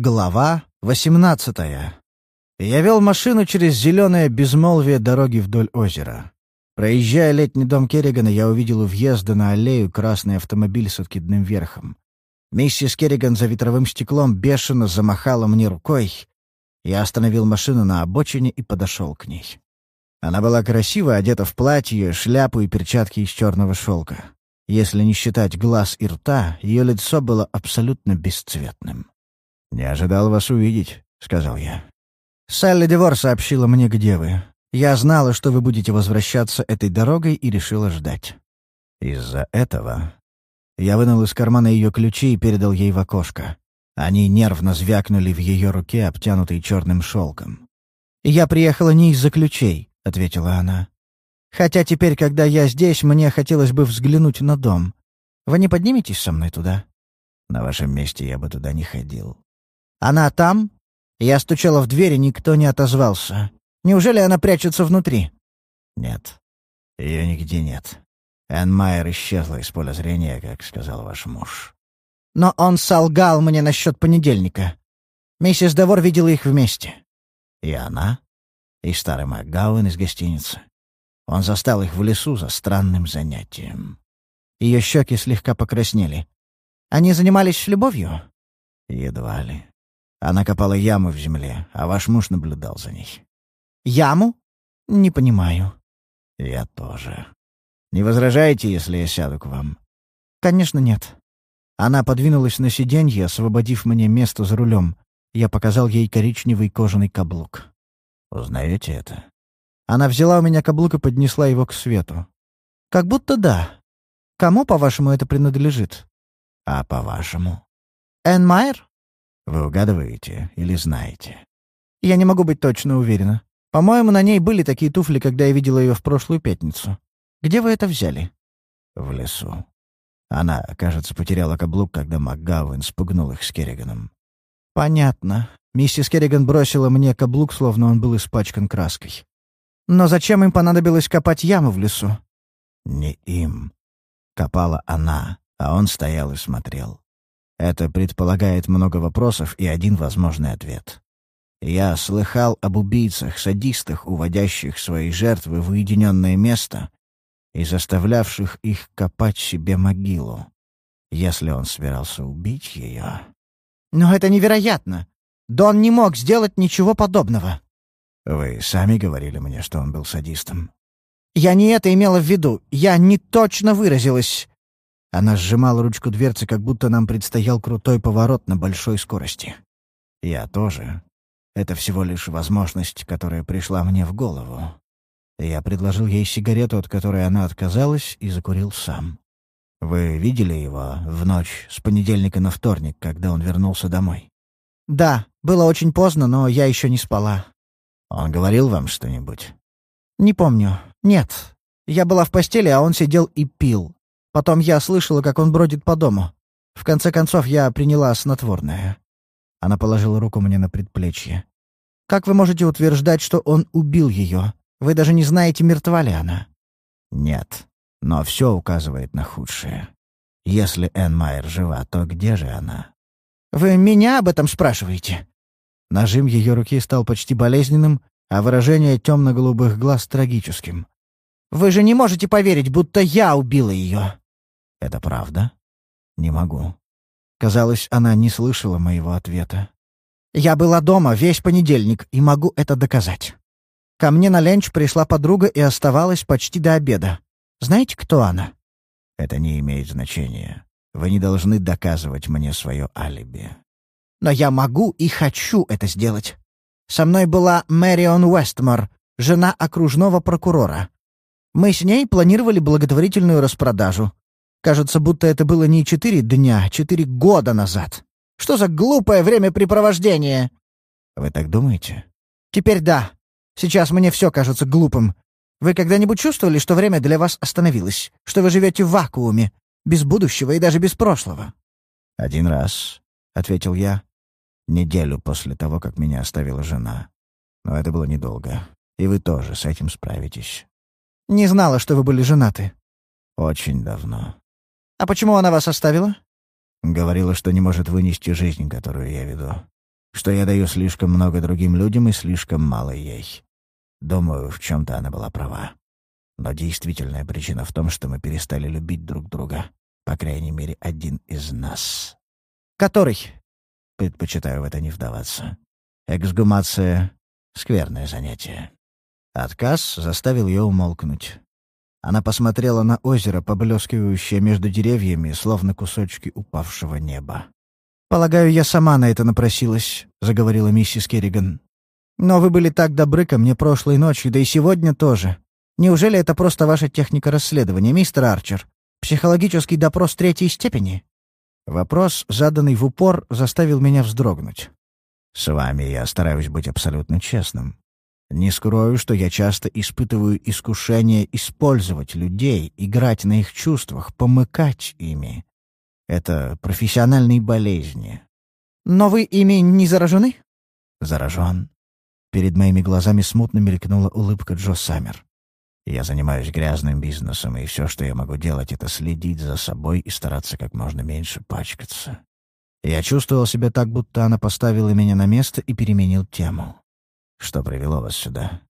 Глава 18 Я вел машину через зеленое безмолвие дороги вдоль озера. Проезжая летний дом Керригана, я увидел у въезда на аллею красный автомобиль с откидным верхом. Миссис Керриган за ветровым стеклом бешено замахала мне рукой. Я остановил машину на обочине и подошел к ней. Она была красиво одета в платье, шляпу и перчатки из черного шелка. Если не считать глаз и рта, ее лицо было абсолютно бесцветным. «Не ожидал вас увидеть», — сказал я. «Салли Девор сообщила мне, где вы. Я знала, что вы будете возвращаться этой дорогой и решила ждать». «Из-за этого...» Я вынул из кармана ее ключи и передал ей в окошко. Они нервно звякнули в ее руке, обтянутой черным шелком. «Я приехала не из-за ключей», — ответила она. «Хотя теперь, когда я здесь, мне хотелось бы взглянуть на дом. Вы не подниметесь со мной туда?» «На вашем месте я бы туда не ходил», «Она там?» Я стучала в дверь, и никто не отозвался. Неужели она прячется внутри? «Нет. Ее нигде нет. Энн Майер исчезла из поля зрения, как сказал ваш муж». «Но он солгал мне насчет понедельника. Миссис Девор видела их вместе». «И она?» «И старый МакГауэн из гостиницы. Он застал их в лесу за странным занятием». Ее щеки слегка покраснели. «Они занимались любовью?» «Едва ли. Она копала яму в земле, а ваш муж наблюдал за ней. «Яму? Не понимаю». «Я тоже. Не возражаете, если я сяду к вам?» «Конечно, нет». Она подвинулась на сиденье, освободив мне место за рулем. Я показал ей коричневый кожаный каблук. «Узнаете это?» Она взяла у меня каблук и поднесла его к свету. «Как будто да. Кому, по-вашему, это принадлежит?» «А по-вашему?» «Энн Майер?» Вы угадываете или знаете? Я не могу быть точно уверена. По-моему, на ней были такие туфли, когда я видела ее в прошлую пятницу. Где вы это взяли? В лесу. Она, кажется, потеряла каблук, когда МакГауэн спугнул их с Керриганом. Понятно. Миссис Керриган бросила мне каблук, словно он был испачкан краской. Но зачем им понадобилось копать яму в лесу? Не им. Копала она, а он стоял и смотрел. Это предполагает много вопросов и один возможный ответ. Я слыхал об убийцах, садистах, уводящих свои жертвы в уединенное место и заставлявших их копать себе могилу, если он собирался убить ее. «Но это невероятно! Дон не мог сделать ничего подобного!» «Вы сами говорили мне, что он был садистом». «Я не это имела в виду. Я не точно выразилась. Она сжимала ручку дверцы, как будто нам предстоял крутой поворот на большой скорости. Я тоже. Это всего лишь возможность, которая пришла мне в голову. Я предложил ей сигарету, от которой она отказалась, и закурил сам. Вы видели его в ночь с понедельника на вторник, когда он вернулся домой? Да, было очень поздно, но я еще не спала. Он говорил вам что-нибудь? Не помню. Нет. Я была в постели, а он сидел и пил. Потом я слышала, как он бродит по дому. В конце концов, я приняла снотворное». Она положила руку мне на предплечье. «Как вы можете утверждать, что он убил ее? Вы даже не знаете, мертва ли она?» «Нет, но все указывает на худшее. Если Энн Майер жива, то где же она?» «Вы меня об этом спрашиваете?» Нажим ее руки стал почти болезненным, а выражение темно-голубых глаз — трагическим. Вы же не можете поверить, будто я убила ее!» «Это правда?» «Не могу». Казалось, она не слышала моего ответа. «Я была дома весь понедельник и могу это доказать. Ко мне на ленч пришла подруга и оставалась почти до обеда. Знаете, кто она?» «Это не имеет значения. Вы не должны доказывать мне свое алиби». «Но я могу и хочу это сделать. Со мной была Мэрион Уэстмор, жена окружного прокурора. Мы с ней планировали благотворительную распродажу. Кажется, будто это было не четыре дня, а четыре года назад. Что за глупое времяпрепровождение?» «Вы так думаете?» «Теперь да. Сейчас мне все кажется глупым. Вы когда-нибудь чувствовали, что время для вас остановилось? Что вы живете в вакууме, без будущего и даже без прошлого?» «Один раз», — ответил я. «Неделю после того, как меня оставила жена. Но это было недолго. И вы тоже с этим справитесь». Не знала, что вы были женаты». «Очень давно». «А почему она вас оставила?» «Говорила, что не может вынести жизнь, которую я веду. что я даю слишком много другим людям и слишком мало ей. Думаю, в чем-то она была права. Но действительная причина в том, что мы перестали любить друг друга. По крайней мере, один из нас. Который? Предпочитаю в это не вдаваться. Эксгумация — скверное занятие. Отказ заставил ее умолкнуть. Она посмотрела на озеро, поблескивающее между деревьями, словно кусочки упавшего неба. «Полагаю, я сама на это напросилась», — заговорила миссис Керриган. «Но вы были так добры ко мне прошлой ночью, да и сегодня тоже. Неужели это просто ваша техника расследования, мистер Арчер? Психологический допрос третьей степени?» Вопрос, заданный в упор, заставил меня вздрогнуть. «С вами я стараюсь быть абсолютно честным. Не скрою, что я часто испытываю искушение использовать людей, играть на их чувствах, помыкать ими. Это профессиональные болезни. Но вы ими не заражены? Заражен. Перед моими глазами смутно мелькнула улыбка Джо Саммер. Я занимаюсь грязным бизнесом, и все, что я могу делать, это следить за собой и стараться как можно меньше пачкаться. Я чувствовал себя так, будто она поставила меня на место и переменил тему. Что привело вас сюда?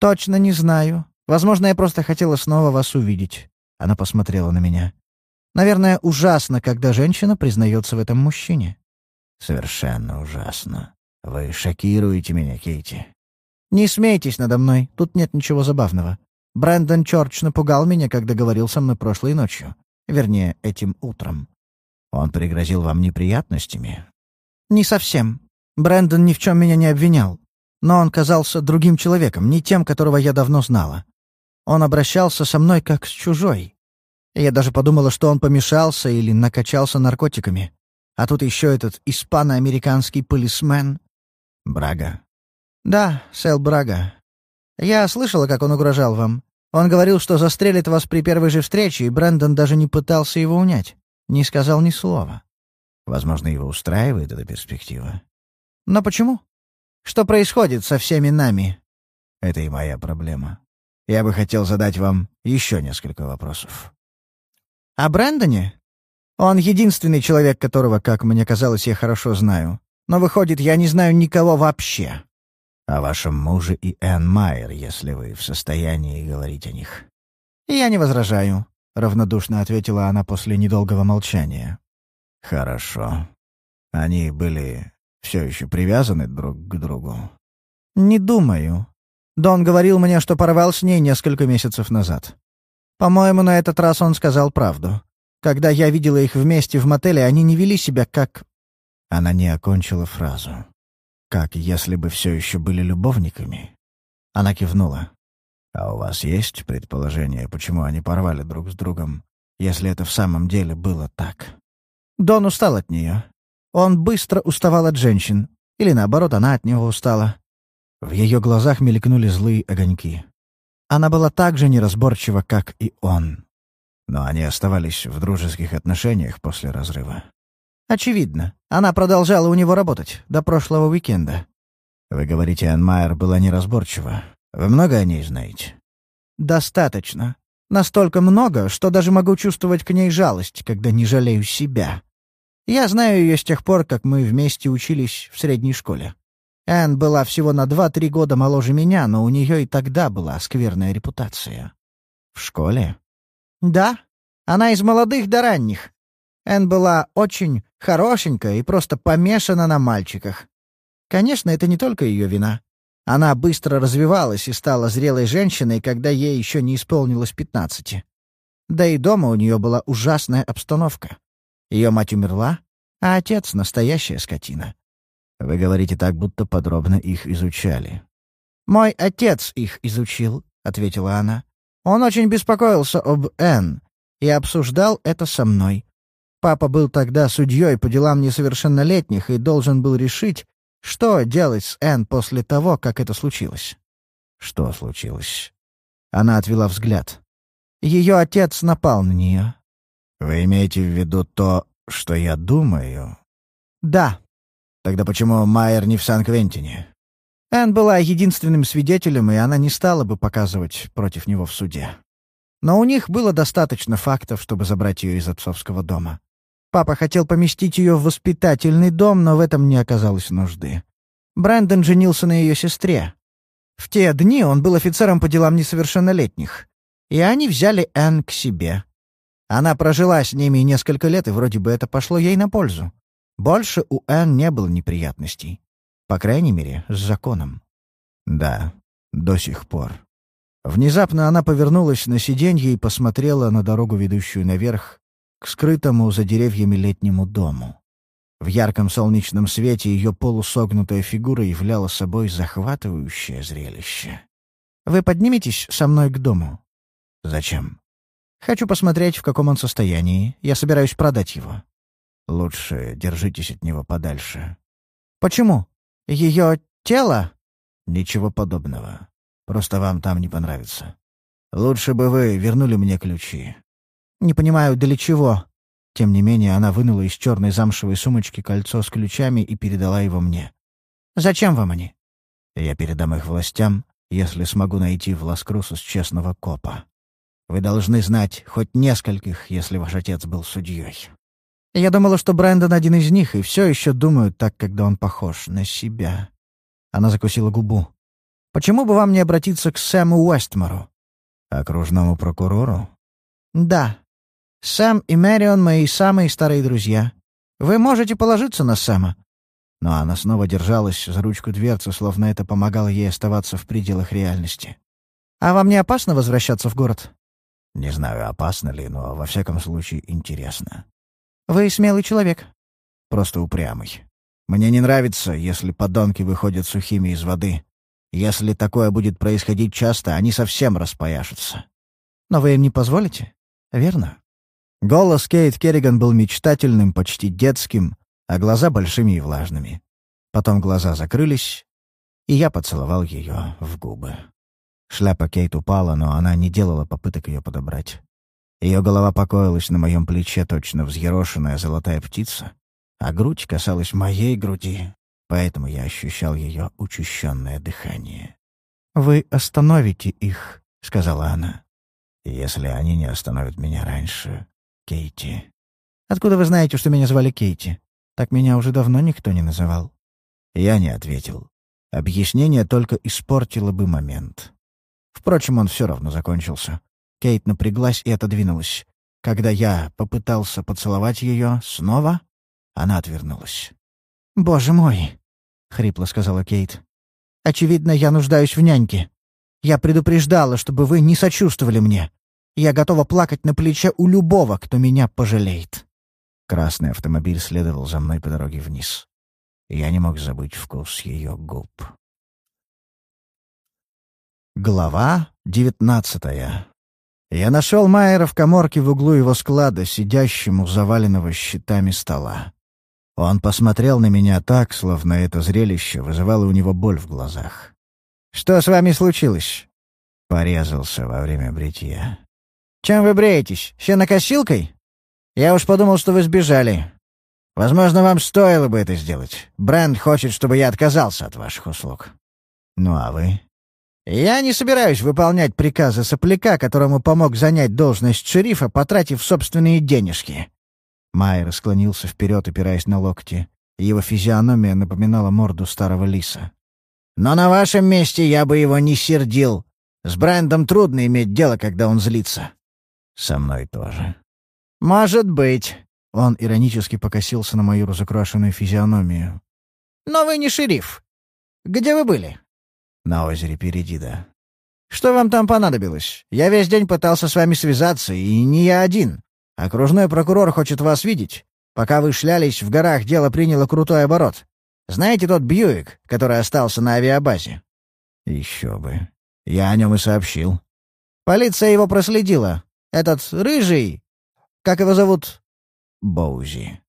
Точно не знаю. Возможно, я просто хотела снова вас увидеть. Она посмотрела на меня. Наверное, ужасно, когда женщина признается в этом мужчине. Совершенно ужасно. Вы шокируете меня, Кейти. Не смейтесь надо мной, тут нет ничего забавного. Брэндон Чорч напугал меня, когда говорил со мной прошлой ночью. Вернее, этим утром. Он пригрозил вам неприятностями? Не совсем. Брэндон ни в чем меня не обвинял. Но он казался другим человеком, не тем, которого я давно знала. Он обращался со мной как с чужой. Я даже подумала, что он помешался или накачался наркотиками. А тут еще этот испано-американский полисмен. Брага. Да, Сэл Брага. Я слышала, как он угрожал вам. Он говорил, что застрелит вас при первой же встрече, и Брэндон даже не пытался его унять. Не сказал ни слова. Возможно, его устраивает эта перспектива. Но почему? Что происходит со всеми нами?» «Это и моя проблема. Я бы хотел задать вам еще несколько вопросов». «О Брэндоне? Он единственный человек, которого, как мне казалось, я хорошо знаю. Но, выходит, я не знаю никого вообще». «О вашем муже и Энн Майер, если вы в состоянии говорить о них». «Я не возражаю», — равнодушно ответила она после недолгого молчания. «Хорошо. Они были все еще привязаны друг к другу? Не думаю. Дон говорил мне, что порвал с ней несколько месяцев назад. По-моему, на этот раз он сказал правду. Когда я видела их вместе в мотеле, они не вели себя как... Она не окончила фразу. Как если бы все еще были любовниками? Она кивнула. «А у вас есть предположение, почему они порвали друг с другом, если это в самом деле было так?» Дон устал от нее. Он быстро уставал от женщин. Или наоборот, она от него устала. В ее глазах мелькнули злые огоньки. Она была так же неразборчива, как и он. Но они оставались в дружеских отношениях после разрыва. Очевидно. Она продолжала у него работать до прошлого уикенда. Вы говорите, Энн Майер была неразборчива. Вы много о ней знаете? Достаточно. Настолько много, что даже могу чувствовать к ней жалость, когда не жалею себя. Я знаю ее с тех пор, как мы вместе учились в средней школе. Энн была всего на два-три года моложе меня, но у нее и тогда была скверная репутация. В школе? Да. Она из молодых до ранних. Энн была очень хорошенькая и просто помешана на мальчиках. Конечно, это не только ее вина. Она быстро развивалась и стала зрелой женщиной, когда ей еще не исполнилось пятнадцати. Да и дома у нее была ужасная обстановка. Ее мать умерла, а отец — настоящая скотина. Вы говорите так, будто подробно их изучали. «Мой отец их изучил», — ответила она. «Он очень беспокоился об Энн и обсуждал это со мной. Папа был тогда судьей по делам несовершеннолетних и должен был решить, что делать с Энн после того, как это случилось». «Что случилось?» Она отвела взгляд. Ее отец напал на нее. «Вы имеете в виду то, что я думаю?» «Да». «Тогда почему Майер не в Сан-Квентине?» Энн была единственным свидетелем, и она не стала бы показывать против него в суде. Но у них было достаточно фактов, чтобы забрать ее из отцовского дома. Папа хотел поместить ее в воспитательный дом, но в этом не оказалось нужды. Брэндон женился на ее сестре. В те дни он был офицером по делам несовершеннолетних. И они взяли Энн к себе. Она прожила с ними несколько лет, и вроде бы это пошло ей на пользу. Больше у Энн не было неприятностей. По крайней мере, с законом. Да, до сих пор. Внезапно она повернулась на сиденье и посмотрела на дорогу, ведущую наверх, к скрытому за деревьями летнему дому. В ярком солнечном свете ее полусогнутая фигура являла собой захватывающее зрелище. «Вы подниметесь со мной к дому?» «Зачем?» «Хочу посмотреть, в каком он состоянии. Я собираюсь продать его». «Лучше держитесь от него подальше». «Почему? Ее тело?» «Ничего подобного. Просто вам там не понравится. Лучше бы вы вернули мне ключи. Не понимаю, для чего. Тем не менее, она вынула из черной замшевой сумочки кольцо с ключами и передала его мне. «Зачем вам они?» «Я передам их властям, если смогу найти в Ласкрусус честного копа. Вы должны знать хоть нескольких, если ваш отец был судьей». Я думала, что Брэндон один из них, и все еще думаю так, когда он похож на себя. Она закусила губу. «Почему бы вам не обратиться к Сэму Уэстмору?» «Окружному прокурору?» «Да. Сэм и Мэрион — мои самые старые друзья. Вы можете положиться на Сэма». Но она снова держалась за ручку дверцы, словно это помогало ей оставаться в пределах реальности. «А вам не опасно возвращаться в город?» «Не знаю, опасно ли, но во всяком случае интересно». «Вы смелый человек». «Просто упрямый. Мне не нравится, если подонки выходят сухими из воды. Если такое будет происходить часто, они совсем распояшутся». «Но вы им не позволите, верно?» Голос Кейт Керриган был мечтательным, почти детским, а глаза большими и влажными. Потом глаза закрылись, и я поцеловал ее в губы. Шляпа Кейт упала, но она не делала попыток ее подобрать. Ее голова покоилась на моем плече, точно взъерошенная золотая птица, а грудь касалась моей груди, поэтому я ощущал ее учащенное дыхание. «Вы остановите их», — сказала она. «Если они не остановят меня раньше, Кейти. Откуда вы знаете, что меня звали Кейти? Так меня уже давно никто не называл. Я не ответил. Объяснение только испортило бы момент. Впрочем, он все равно закончился. Кейт напряглась и отодвинулась. Когда я попытался поцеловать ее снова, она отвернулась. «Боже мой!» — хрипло сказала Кейт. «Очевидно, я нуждаюсь в няньке. Я предупреждала, чтобы вы не сочувствовали мне. Я готова плакать на плече у любого, кто меня пожалеет». Красный автомобиль следовал за мной по дороге вниз. Я не мог забыть вкус ее губ. Глава девятнадцатая. Я нашел Майера в коморке в углу его склада, сидящему заваленного щитами стола. Он посмотрел на меня так, словно это зрелище вызывало у него боль в глазах. «Что с вами случилось?» Порезался во время бритья. «Чем вы бреетесь? Сенокосилкой? Я уж подумал, что вы сбежали. Возможно, вам стоило бы это сделать. Бренд хочет, чтобы я отказался от ваших услуг». «Ну а вы?» «Я не собираюсь выполнять приказы сопляка, которому помог занять должность шерифа, потратив собственные денежки». Майер склонился вперед, опираясь на локти. Его физиономия напоминала морду старого лиса. «Но на вашем месте я бы его не сердил. С Брендом трудно иметь дело, когда он злится. Со мной тоже. Может быть. Он иронически покосился на мою разукрашенную физиономию. Но вы не шериф. Где вы были? На озере Передида. Что вам там понадобилось? Я весь день пытался с вами связаться, и не я один. Окружной прокурор хочет вас видеть. Пока вы шлялись в горах, дело приняло крутой оборот. Знаете тот Бьюик, который остался на авиабазе? Еще бы. Я о нем и сообщил. Полиция его проследила. Этот рыжий... Как его зовут? Боузи.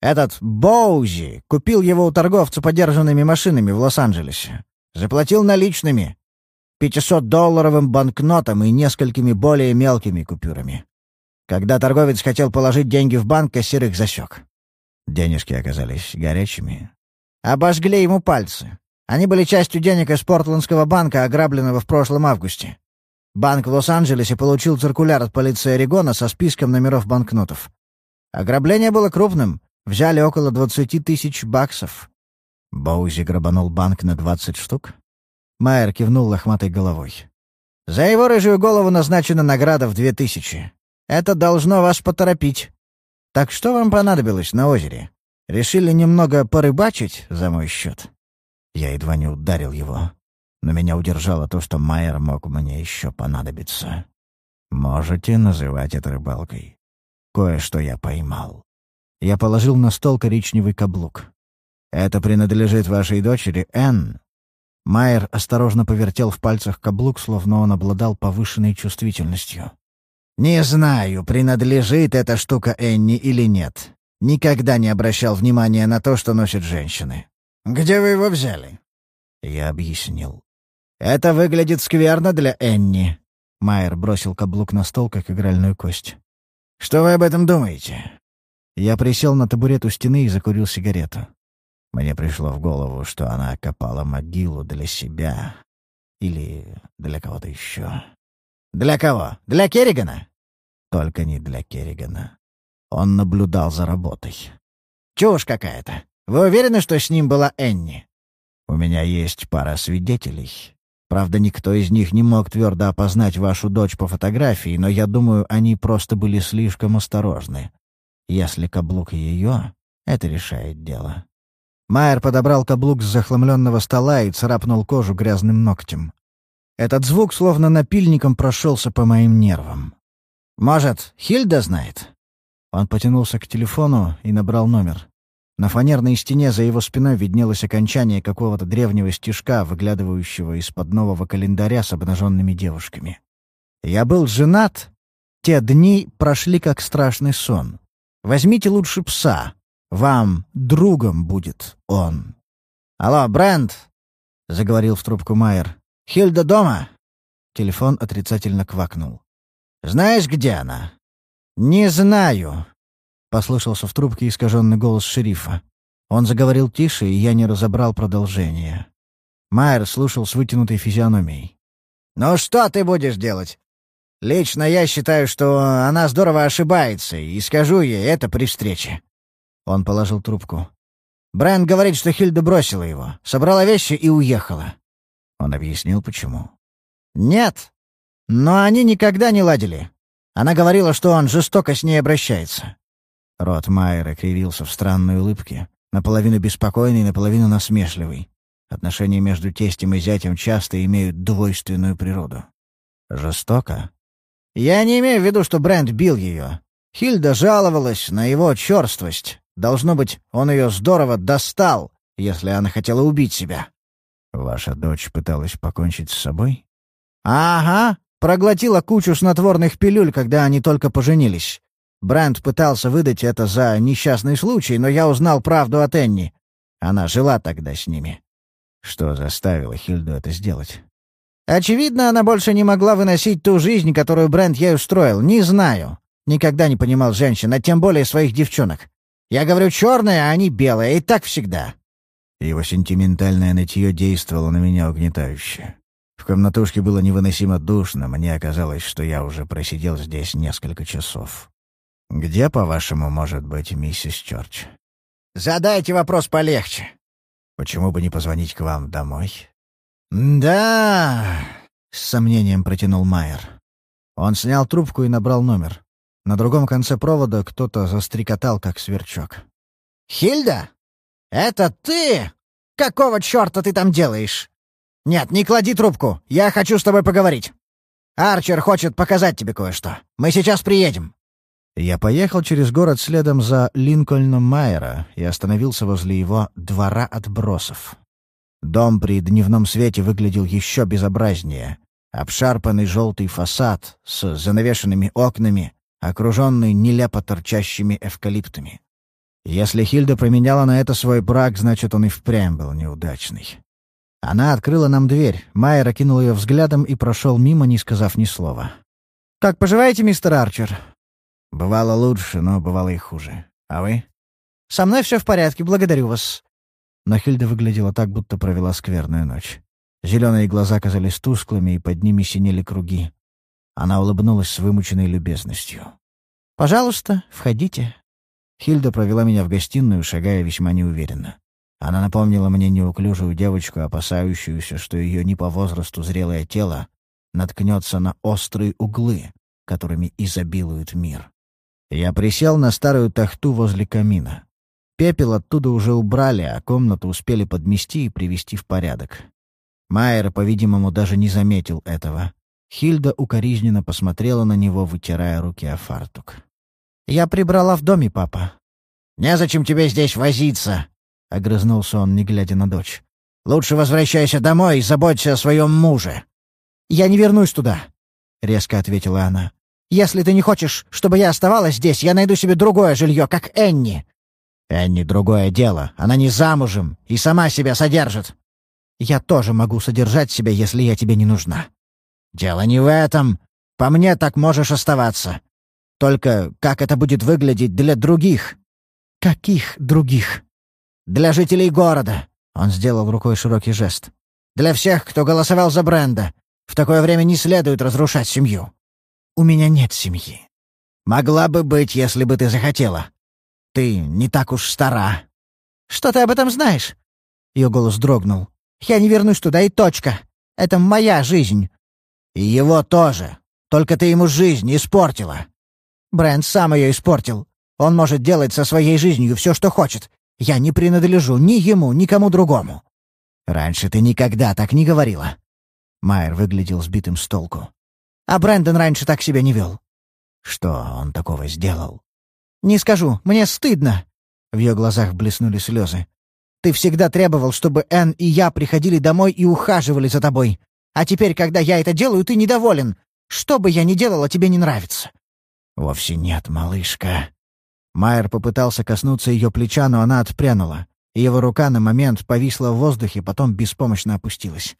Этот Боузи купил его у торговца подержанными машинами в Лос-Анджелесе. Заплатил наличными. 500-долларовым банкнотом и несколькими более мелкими купюрами. Когда торговец хотел положить деньги в банк, кассир их засек. Денежки оказались горячими. Обожгли ему пальцы. Они были частью денег из Портландского банка, ограбленного в прошлом августе. Банк в Лос-Анджелесе получил циркуляр от полиции Орегона со списком номеров банкнотов. Ограбление было крупным. Взяли около двадцати тысяч баксов». Боузи грабанул банк на двадцать штук. Майер кивнул лохматой головой. «За его рыжую голову назначена награда в две тысячи. Это должно вас поторопить. Так что вам понадобилось на озере? Решили немного порыбачить за мой счет?» Я едва не ударил его, но меня удержало то, что Майер мог мне еще понадобиться. «Можете называть это рыбалкой. Кое-что я поймал». Я положил на стол коричневый каблук. «Это принадлежит вашей дочери, Энн». Майер осторожно повертел в пальцах каблук, словно он обладал повышенной чувствительностью. «Не знаю, принадлежит эта штука Энни или нет. Никогда не обращал внимания на то, что носят женщины. Где вы его взяли?» Я объяснил. «Это выглядит скверно для Энни». Майер бросил каблук на стол, как игральную кость. «Что вы об этом думаете?» Я присел на табурет у стены и закурил сигарету. Мне пришло в голову, что она копала могилу для себя. Или для кого-то еще. «Для кого? Для Керригана?» Только не для Керригана. Он наблюдал за работой. «Чушь какая-то. Вы уверены, что с ним была Энни?» «У меня есть пара свидетелей. Правда, никто из них не мог твердо опознать вашу дочь по фотографии, но я думаю, они просто были слишком осторожны. Если каблук ее, это решает дело». Майер подобрал каблук с захламленного стола и царапнул кожу грязным ногтем. Этот звук словно напильником прошелся по моим нервам. «Может, Хильда знает?» Он потянулся к телефону и набрал номер. На фанерной стене за его спиной виднелось окончание какого-то древнего стишка, выглядывающего из-под нового календаря с обнаженными девушками. «Я был женат. Те дни прошли как страшный сон. Возьмите лучше пса. Вам другом будет он». «Алло, Брент!» — заговорил в трубку Майер. «Хильда дома?» Телефон отрицательно квакнул. «Знаешь, где она?» «Не знаю», — послышался в трубке искаженный голос шерифа. Он заговорил тише, и я не разобрал продолжение. Майер слушал с вытянутой физиономией. «Ну что ты будешь делать? Лично я считаю, что она здорово ошибается, и скажу ей это при встрече». Он положил трубку. Брайан говорит, что Хильда бросила его, собрала вещи и уехала. Он объяснил, почему. «Нет. Но они никогда не ладили. Она говорила, что он жестоко с ней обращается». Рот Майера кривился в странной улыбке, наполовину беспокойный, наполовину насмешливый. Отношения между тестем и зятем часто имеют двойственную природу. Жестоко? Я не имею в виду, что Брент бил ее. Хильда жаловалась на его черствость. Должно быть, он ее здорово достал, если она хотела убить себя. Ваша дочь пыталась покончить с собой? Ага, проглотила кучу снотворных пилюль, когда они только поженились. Брент пытался выдать это за несчастный случай, но я узнал правду от Энни. Она жила тогда с ними. Что заставило Хильду это сделать? Очевидно, она больше не могла выносить ту жизнь, которую Брент ей устроил. Не знаю. Никогда не понимал женщин, а тем более своих девчонок. Я говорю черное, а они белые, и так всегда. Его сентиментальное нытье действовало на меня угнетающе. В комнатушке было невыносимо душно, мне оказалось, что я уже просидел здесь несколько часов. «Где, по-вашему, может быть миссис Чорч?» «Задайте вопрос полегче». «Почему бы не позвонить к вам домой?» «Да...» — с сомнением протянул Майер. Он снял трубку и набрал номер. На другом конце провода кто-то застрекотал, как сверчок. «Хильда?» «Это ты? Какого черта ты там делаешь?» «Нет, не клади трубку. Я хочу с тобой поговорить. Арчер хочет показать тебе кое-что. Мы сейчас приедем». Я поехал через город следом за Линкольном Майера и остановился возле его «двора отбросов». Дом при дневном свете выглядел еще безобразнее. Обшарпанный желтый фасад с занавешенными окнами, окруженный нелепо торчащими эвкалиптами. Если Хильда променяла на это свой брак, значит, он и впрямь был неудачный. Она открыла нам дверь, Майер окинул ее взглядом и прошел мимо, не сказав ни слова. «Как поживаете, мистер Арчер?» «Бывало лучше, но бывало и хуже. А вы?» «Со мной все в порядке, благодарю вас». Но Хильда выглядела так, будто провела скверную ночь. Зеленые глаза казались тусклыми, и под ними синели круги. Она улыбнулась с вымученной любезностью. «Пожалуйста, входите». Хильда провела меня в гостиную, шагая весьма неуверенно. Она напомнила мне неуклюжую девочку, опасающуюся, что ее не по возрасту зрелое тело наткнется на острые углы, которыми изобилует мир. Я присел на старую тахту возле камина. Пепел оттуда уже убрали, а комнату успели подмести и привести в порядок. Майер, по-видимому, даже не заметил этого. Хильда укоризненно посмотрела на него, вытирая руки о фартук. «Я прибрала в доме, папа». «Незачем тебе здесь возиться», — огрызнулся он, не глядя на дочь. «Лучше возвращайся домой и заботься о своем муже». «Я не вернусь туда», — резко ответила она. «Если ты не хочешь, чтобы я оставалась здесь, я найду себе другое жилье, как Энни». «Энни — другое дело. Она не замужем и сама себя содержит». «Я тоже могу содержать себя, если я тебе не нужна». «Дело не в этом. По мне так можешь оставаться. Только как это будет выглядеть для других?» «Каких других?» «Для жителей города», — он сделал рукой широкий жест. «Для всех, кто голосовал за Бренда. В такое время не следует разрушать семью». «У меня нет семьи». «Могла бы быть, если бы ты захотела. Ты не так уж стара». «Что ты об этом знаешь?» Ее голос дрогнул. «Я не вернусь туда и точка. Это моя жизнь». «И его тоже. Только ты ему жизнь испортила». Брент сам ее испортил. Он может делать со своей жизнью все, что хочет. Я не принадлежу ни ему, ни кому другому». «Раньше ты никогда так не говорила». Майер выглядел сбитым с толку. «А Брэндон раньше так себя не вел». «Что он такого сделал?» «Не скажу. Мне стыдно». В ее глазах блеснули слезы. «Ты всегда требовал, чтобы Энн и я приходили домой и ухаживали за тобой. А теперь, когда я это делаю, ты недоволен. Что бы я ни делала, тебе не нравится». «Вовсе нет, малышка». Майер попытался коснуться ее плеча, но она отпрянула. Его рука на момент повисла в воздухе, потом беспомощно опустилась.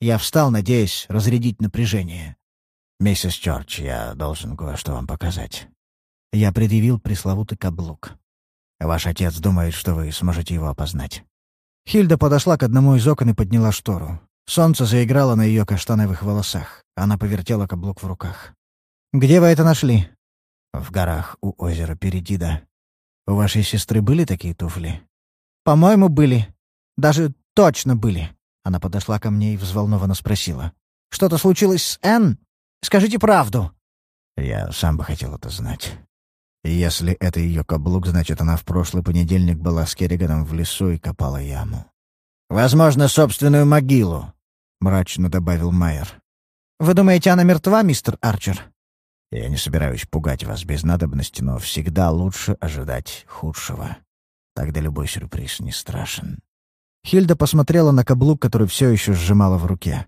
Я встал, надеясь разрядить напряжение. «Миссис Чорч, я должен кое-что вам показать». Я предъявил пресловутый каблук. «Ваш отец думает, что вы сможете его опознать». Хильда подошла к одному из окон и подняла штору. Солнце заиграло на ее каштановых волосах. Она повертела каблук в руках. «Где вы это нашли?» «В горах у озера Передида. У вашей сестры были такие туфли?» «По-моему, были. Даже точно были». Она подошла ко мне и взволнованно спросила. «Что-то случилось с Энн? Скажите правду». «Я сам бы хотел это знать. Если это ее каблук, значит, она в прошлый понедельник была с Керриганом в лесу и копала яму. «Возможно, собственную могилу», — мрачно добавил Майер. «Вы думаете, она мертва, мистер Арчер?» Я не собираюсь пугать вас без надобности, но всегда лучше ожидать худшего. Тогда любой сюрприз не страшен. Хильда посмотрела на каблук, который все еще сжимала в руке.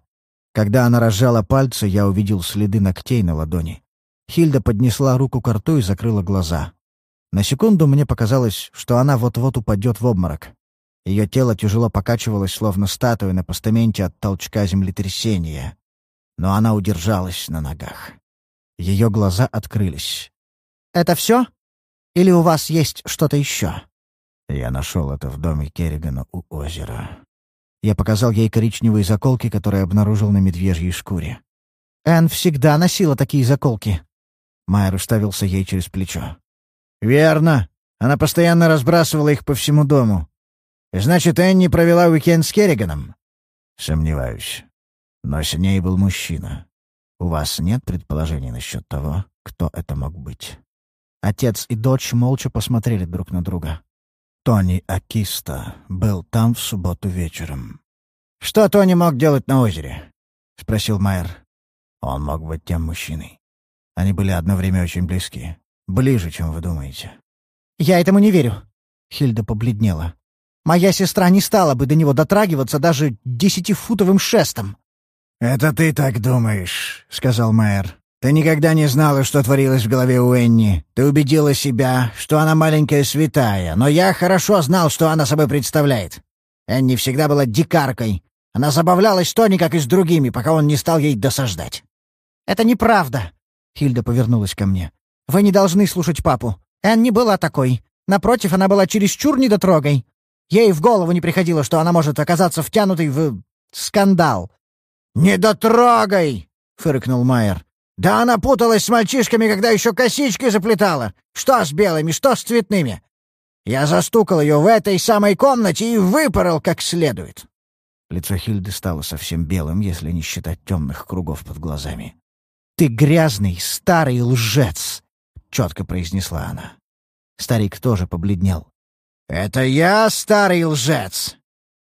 Когда она разжала пальцы, я увидел следы ногтей на ладони. Хильда поднесла руку к рту и закрыла глаза. На секунду мне показалось, что она вот-вот упадет в обморок. Ее тело тяжело покачивалось, словно статуя на постаменте от толчка землетрясения. Но она удержалась на ногах. Ее глаза открылись. «Это все? Или у вас есть что-то еще?» Я нашел это в доме Керригана у озера. Я показал ей коричневые заколки, которые обнаружил на медвежьей шкуре. Энн всегда носила такие заколки. Майер уставился ей через плечо. «Верно. Она постоянно разбрасывала их по всему дому. Значит, Энни провела уикенд с Керриганом?» «Сомневаюсь. Но с ней был мужчина. У вас нет предположений насчет того, кто это мог быть?» Отец и дочь молча посмотрели друг на друга. Тони Акиста был там в субботу вечером. «Что Тони мог делать на озере?» — спросил Майер. «Он мог быть тем мужчиной. Они были одно время очень близки. Ближе, чем вы думаете». «Я этому не верю». Хильда побледнела. «Моя сестра не стала бы до него дотрагиваться даже десятифутовым шестом». «Это ты так думаешь», — сказал Майер. «Ты никогда не знала, что творилось в голове у Энни. Ты убедила себя, что она маленькая святая, но я хорошо знал, что она собой представляет. Энни всегда была дикаркой. Она забавлялась то не как и с другими, пока он не стал ей досаждать». «Это неправда», — Хильда повернулась ко мне. «Вы не должны слушать папу. Энн не была такой. Напротив, она была чересчур недотрогой. Ей в голову не приходило, что она может оказаться втянутой в... скандал. «Не дотрогай!» — фыркнул Майер. Да она путалась с мальчишками, когда еще косички заплетала. Что с белыми, что с цветными. Я застукал ее в этой самой комнате и выпорол как следует». Лицо Хильды стало совсем белым, если не считать темных кругов под глазами. «Ты грязный, старый лжец!» — четко произнесла она. Старик тоже побледнел. «Это я старый лжец?»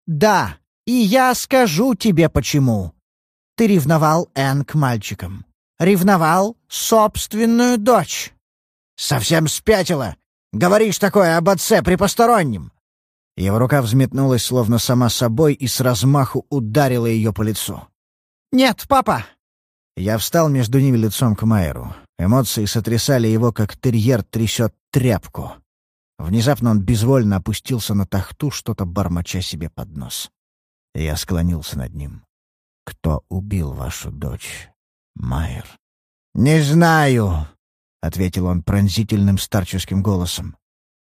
«Да, и я скажу тебе почему. Ты ревновал Энн к мальчикам. Ревновал собственную дочь». «Совсем спятила! Говоришь такое об отце при постороннем!» Его рука взметнулась, словно сама собой, и с размаху ударила ее по лицу. «Нет, папа!» Я встал между ними лицом к Майеру. Эмоции сотрясали его, как терьер трясет тряпку. Внезапно он безвольно опустился на тахту, что-то бормоча себе под нос. Я склонился над ним. «Кто убил вашу дочь, Майер?» «Не знаю», — ответил он пронзительным старческим голосом.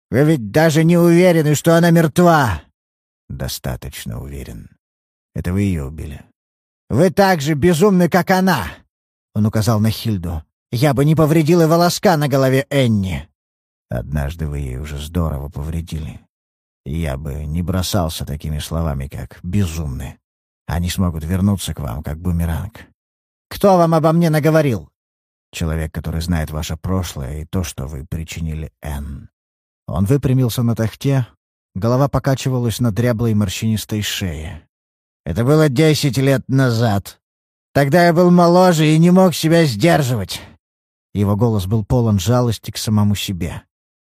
«Вы ведь даже не уверены, что она мертва!» «Достаточно уверен. Это вы ее убили». «Вы так же безумны, как она!» Он указал на Хильду. «Я бы не повредил и волоска на голове Энни!» «Однажды вы ей уже здорово повредили. Я бы не бросался такими словами, как «безумны». Они смогут вернуться к вам, как бумеранг. «Кто вам обо мне наговорил?» Человек, который знает ваше прошлое и то, что вы причинили Энн. Он выпрямился на тахте, голова покачивалась на дряблой морщинистой шее. «Это было десять лет назад. Тогда я был моложе и не мог себя сдерживать». Его голос был полон жалости к самому себе.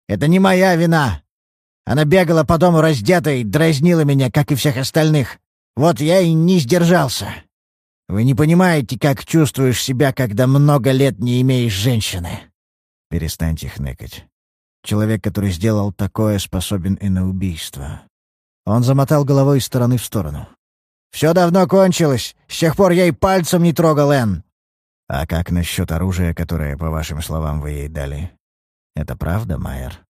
«Это не моя вина. Она бегала по дому раздетой, дразнила меня, как и всех остальных. Вот я и не сдержался. Вы не понимаете, как чувствуешь себя, когда много лет не имеешь женщины. Перестаньте хныкать. Человек, который сделал такое, способен и на убийство. Он замотал головой из стороны в сторону. «Все давно кончилось. С тех пор я и пальцем не трогал Энн». «А как насчет оружия, которое, по вашим словам, вы ей дали? Это правда, Майер?»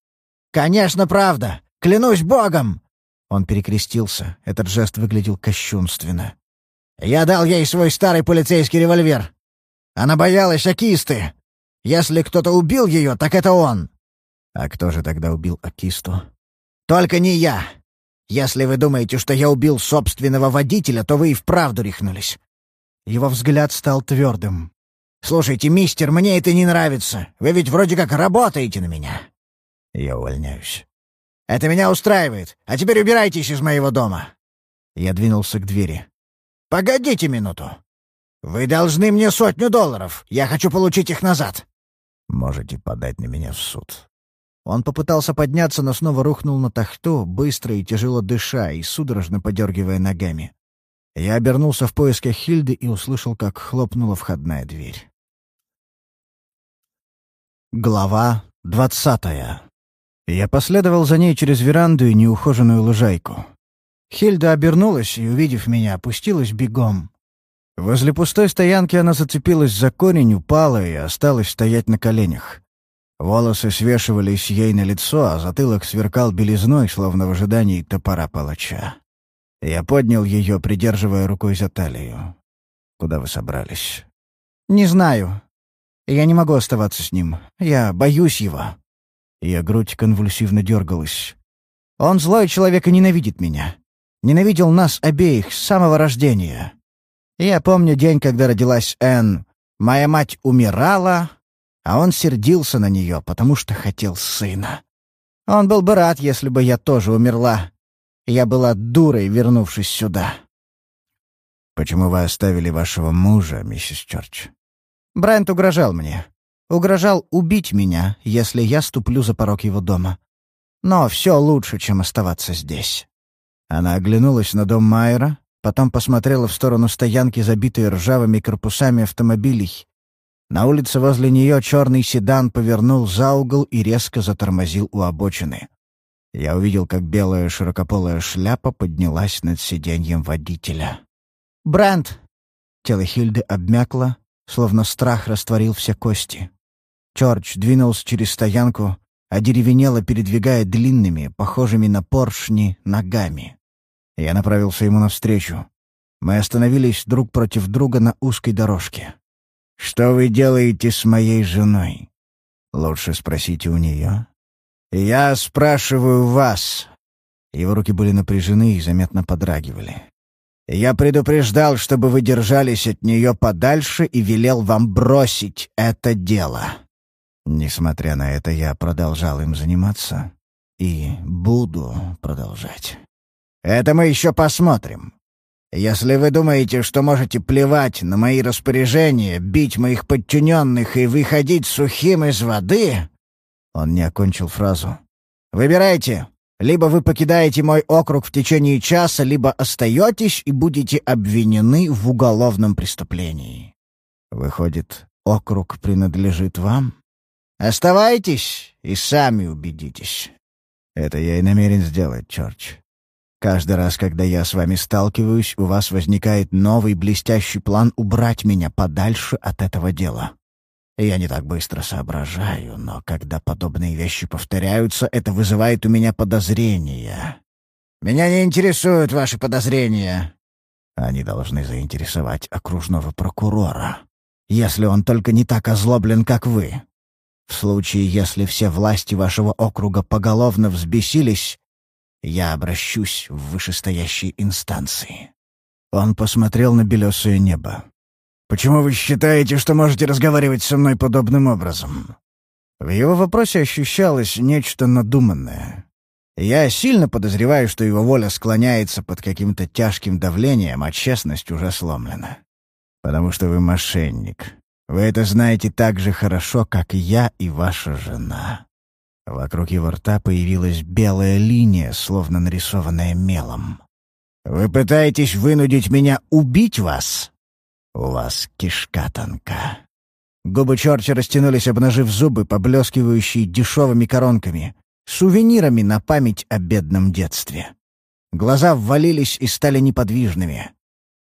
«Конечно, правда. Клянусь богом!» Он перекрестился. Этот жест выглядел кощунственно. Я дал ей свой старый полицейский револьвер. Она боялась Акисты. Если кто-то убил ее, так это он. А кто же тогда убил Акисту? Только не я. Если вы думаете, что я убил собственного водителя, то вы и вправду рехнулись. Его взгляд стал твердым. «Слушайте, мистер, мне это не нравится. Вы ведь вроде как работаете на меня». «Я увольняюсь». «Это меня устраивает. А теперь убирайтесь из моего дома». Я двинулся к двери. «Погодите минуту. Вы должны мне сотню долларов. Я хочу получить их назад». «Можете подать на меня в суд». Он попытался подняться, но снова рухнул на тахту, быстро и тяжело дыша и судорожно подергивая ногами. Я обернулся в поисках Хильды и услышал, как хлопнула входная дверь. Глава двадцатая. Я последовал за ней через веранду и неухоженную лужайку. Хильда обернулась и, увидев меня, опустилась бегом. Возле пустой стоянки она зацепилась за корень, упала и осталась стоять на коленях. Волосы свешивались ей на лицо, а затылок сверкал белизной, словно в ожидании топора палача. Я поднял ее, придерживая рукой за талию. «Куда вы собрались?» «Не знаю. Я не могу оставаться с ним. Я боюсь его». Ее грудь конвульсивно дергалась. «Он злой человек и ненавидит меня. Ненавидел нас обеих с самого рождения. Я помню день, когда родилась Энн. Моя мать умирала, а он сердился на нее, потому что хотел сына. Он был бы рад, если бы я тоже умерла. Я была дурой, вернувшись сюда. «Почему вы оставили вашего мужа, миссис Чорч?» Брент угрожал мне. Угрожал убить меня, если я ступлю за порог его дома. Но все лучше, чем оставаться здесь. Она оглянулась на дом Майера, потом посмотрела в сторону стоянки, забитой ржавыми корпусами автомобилей. На улице возле нее черный седан повернул за угол и резко затормозил у обочины. Я увидел, как белая широкополая шляпа поднялась над сиденьем водителя. «Брент!» Тело Хильды обмякло, словно страх растворил все кости. Чорч двинулся через стоянку, одеревенело передвигая длинными, похожими на поршни, ногами. Я направился ему навстречу. Мы остановились друг против друга на узкой дорожке. Что вы делаете с моей женой? Лучше спросите у нее. Я спрашиваю вас. Его руки были напряжены и заметно подрагивали. Я предупреждал, чтобы вы держались от нее подальше и велел вам бросить это дело. Несмотря на это, я продолжал им заниматься и буду продолжать. Это мы еще посмотрим. Если вы думаете, что можете плевать на мои распоряжения, бить моих подчиненных и выходить сухим из воды...» Он не окончил фразу. «Выбирайте. Либо вы покидаете мой округ в течение часа, либо остаетесь и будете обвинены в уголовном преступлении. Выходит, округ принадлежит вам? Оставайтесь и сами убедитесь. Это я и намерен сделать, Чорч. Каждый раз, когда я с вами сталкиваюсь, у вас возникает новый блестящий план убрать меня подальше от этого дела. Я не так быстро соображаю, но когда подобные вещи повторяются, это вызывает у меня подозрения. Меня не интересуют ваши подозрения. Они должны заинтересовать окружного прокурора, если он только не так озлоблен, как вы. В случае, если все власти вашего округа поголовно взбесились, я обращусь в вышестоящие инстанции». Он посмотрел на белесое небо. «Почему вы считаете, что можете разговаривать со мной подобным образом?» В его вопросе ощущалось нечто надуманное. Я сильно подозреваю, что его воля склоняется под каким-то тяжким давлением, а честность уже сломлена. Потому что вы мошенник. Вы это знаете так же хорошо, как и я и ваша жена. Вокруг его рта появилась белая линия, словно нарисованная мелом. «Вы пытаетесь вынудить меня убить вас? У вас кишка тонка». Губы Чорча растянулись, обнажив зубы, поблескивающие дешевыми коронками, сувенирами на память о бедном детстве. Глаза ввалились и стали неподвижными.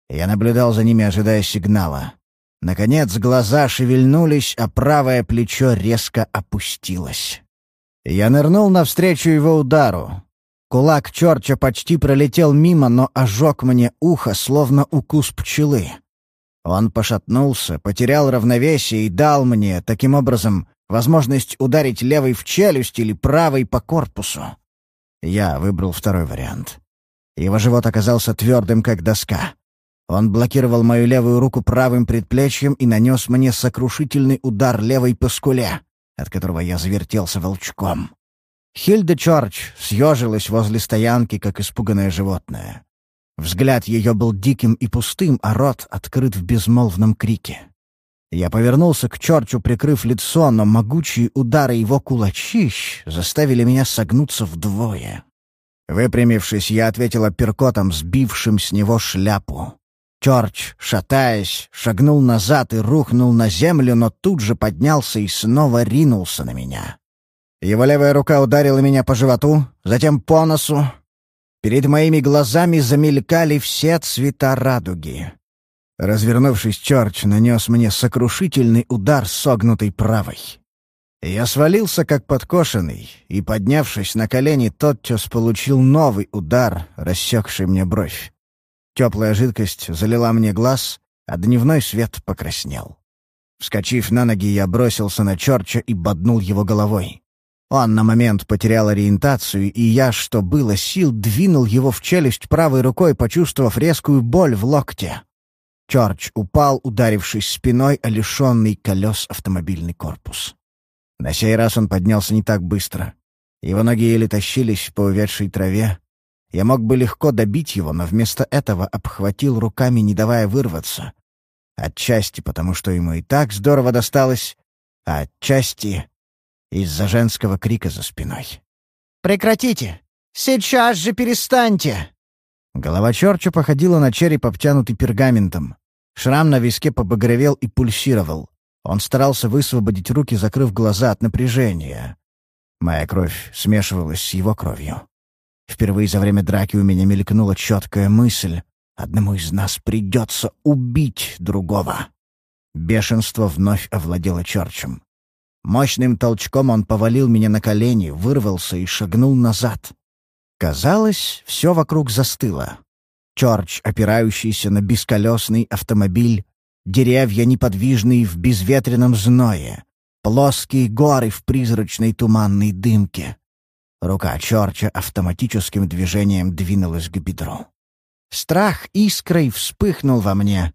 Я наблюдал за ними, ожидая сигнала. Наконец глаза шевельнулись, а правое плечо резко опустилось. Я нырнул навстречу его удару. Кулак Чорча почти пролетел мимо, но ожег мне ухо, словно укус пчелы. Он пошатнулся, потерял равновесие и дал мне, таким образом, возможность ударить левой в челюсть или правой по корпусу. Я выбрал второй вариант. Его живот оказался твердым, как доска. Он блокировал мою левую руку правым предплечьем и нанес мне сокрушительный удар левой по скуле от которого я завертелся волчком. Хильда Чорч съежилась возле стоянки, как испуганное животное. Взгляд ее был диким и пустым, а рот открыт в безмолвном крике. Я повернулся к Чорчу, прикрыв лицо, но могучие удары его кулачищ заставили меня согнуться вдвое. Выпрямившись, я ответил перкотом, сбившим с него шляпу. Чорч, шатаясь, шагнул назад и рухнул на землю, но тут же поднялся и снова ринулся на меня. Его левая рука ударила меня по животу, затем по носу. Перед моими глазами замелькали все цвета радуги. Развернувшись, Чорч нанес мне сокрушительный удар согнутой правой. Я свалился, как подкошенный, и, поднявшись на колени, тотчас получил новый удар, рассекший мне бровь. Теплая жидкость залила мне глаз, а дневной свет покраснел. Вскочив на ноги, я бросился на Чорча и боднул его головой. Он на момент потерял ориентацию, и я, что было сил, двинул его в челюсть правой рукой, почувствовав резкую боль в локте. Чорч упал, ударившись спиной о лишенный колес автомобильный корпус. На сей раз он поднялся не так быстро. Его ноги еле тащились по увядшей траве, я мог бы легко добить его, но вместо этого обхватил руками, не давая вырваться. Отчасти потому, что ему и так здорово досталось, а отчасти из-за женского крика за спиной. «Прекратите! Сейчас же перестаньте!» Голова Чорча походила на череп, обтянутый пергаментом. Шрам на виске побагровел и пульсировал. Он старался высвободить руки, закрыв глаза от напряжения. Моя кровь смешивалась с его кровью. Впервые за время драки у меня мелькнула четкая мысль. Одному из нас придется убить другого. Бешенство вновь овладело Чорчем. Мощным толчком он повалил меня на колени, вырвался и шагнул назад. Казалось, все вокруг застыло. Чорч, опирающийся на бесколесный автомобиль, деревья неподвижные в безветренном зное, плоские горы в призрачной туманной дымке. Рука Чорча автоматическим движением двинулась к бедру. Страх искрой вспыхнул во мне.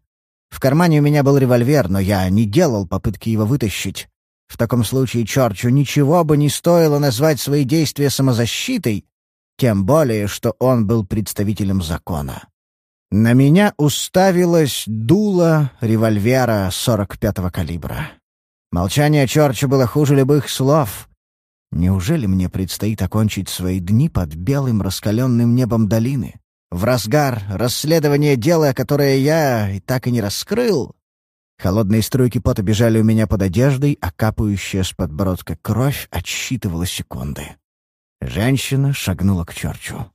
В кармане у меня был револьвер, но я не делал попытки его вытащить. В таком случае Чорчу ничего бы не стоило назвать свои действия самозащитой, тем более, что он был представителем закона. На меня уставилось дуло револьвера 45-го калибра. Молчание Чорча было хуже любых слов. Неужели мне предстоит окончить свои дни под белым раскаленным небом долины? В разгар расследования дела, которое я и так и не раскрыл? Холодные струйки пота бежали у меня под одеждой, а капающая с подбородка кровь отсчитывала секунды. Женщина шагнула к Чорчу.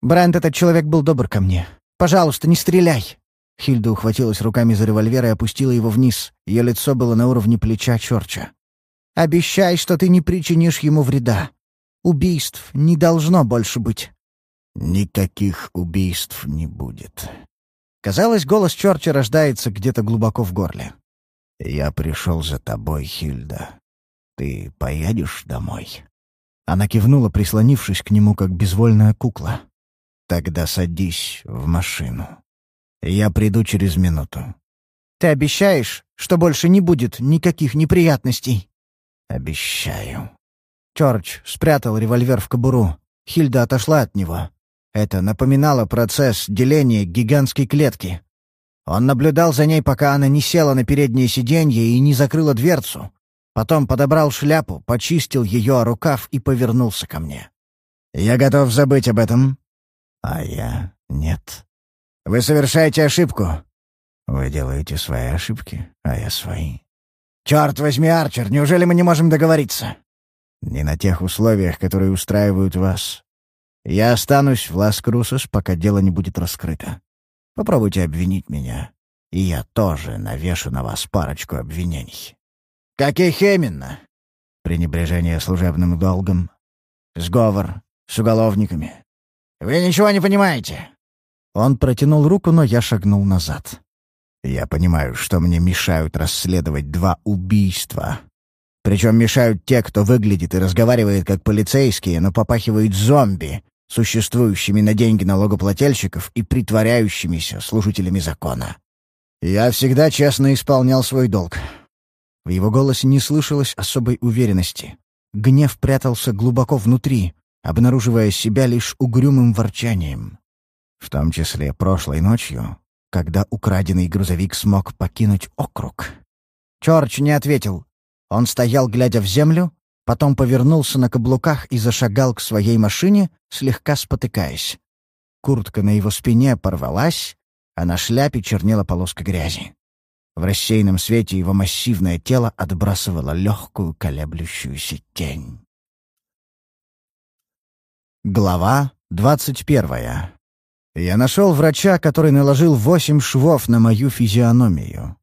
«Брент, этот человек был добр ко мне. Пожалуйста, не стреляй!» Хильда ухватилась руками за револьвер и опустила его вниз. Ее лицо было на уровне плеча Чорча. «Обещай, что ты не причинишь ему вреда. Убийств не должно больше быть». «Никаких убийств не будет», Казалось, голос Чорча рождается где-то глубоко в горле. «Я пришел за тобой, Хильда. Ты поедешь домой?» Она кивнула, прислонившись к нему, как безвольная кукла. «Тогда садись в машину. Я приду через минуту». «Ты обещаешь, что больше не будет никаких неприятностей?» «Обещаю». Чорч спрятал револьвер в кобуру. Хильда отошла от него. Это напоминало процесс деления гигантской клетки. Он наблюдал за ней, пока она не села на переднее сиденье и не закрыла дверцу. Потом подобрал шляпу, почистил ее о рукав и повернулся ко мне. «Я готов забыть об этом». «А я нет». «Вы совершаете ошибку». «Вы делаете свои ошибки, а я свои». «Черт возьми, Арчер, неужели мы не можем договориться?» «Не на тех условиях, которые устраивают вас. Я останусь в Лас-Крусос, пока дело не будет раскрыто. Попробуйте обвинить меня, и я тоже навешу на вас парочку обвинений. Каких именно? Пренебрежение служебным долгом, сговор с уголовниками. Вы ничего не понимаете. Он протянул руку, но я шагнул назад. Я понимаю, что мне мешают расследовать два убийства. Причем мешают те, кто выглядит и разговаривает как полицейские, но попахивают зомби, существующими на деньги налогоплательщиков и притворяющимися служителями закона. Я всегда честно исполнял свой долг. В его голосе не слышалось особой уверенности. Гнев прятался глубоко внутри, обнаруживая себя лишь угрюмым ворчанием. В том числе прошлой ночью, когда украденный грузовик смог покинуть округ. Чорч не ответил. Он стоял, глядя в землю, Потом повернулся на каблуках и зашагал к своей машине, слегка спотыкаясь. Куртка на его спине порвалась, а на шляпе чернела полоска грязи. В рассеянном свете его массивное тело отбрасывало легкую колеблющуюся тень. Глава двадцать первая. Я нашел врача, который наложил восемь швов на мою физиономию.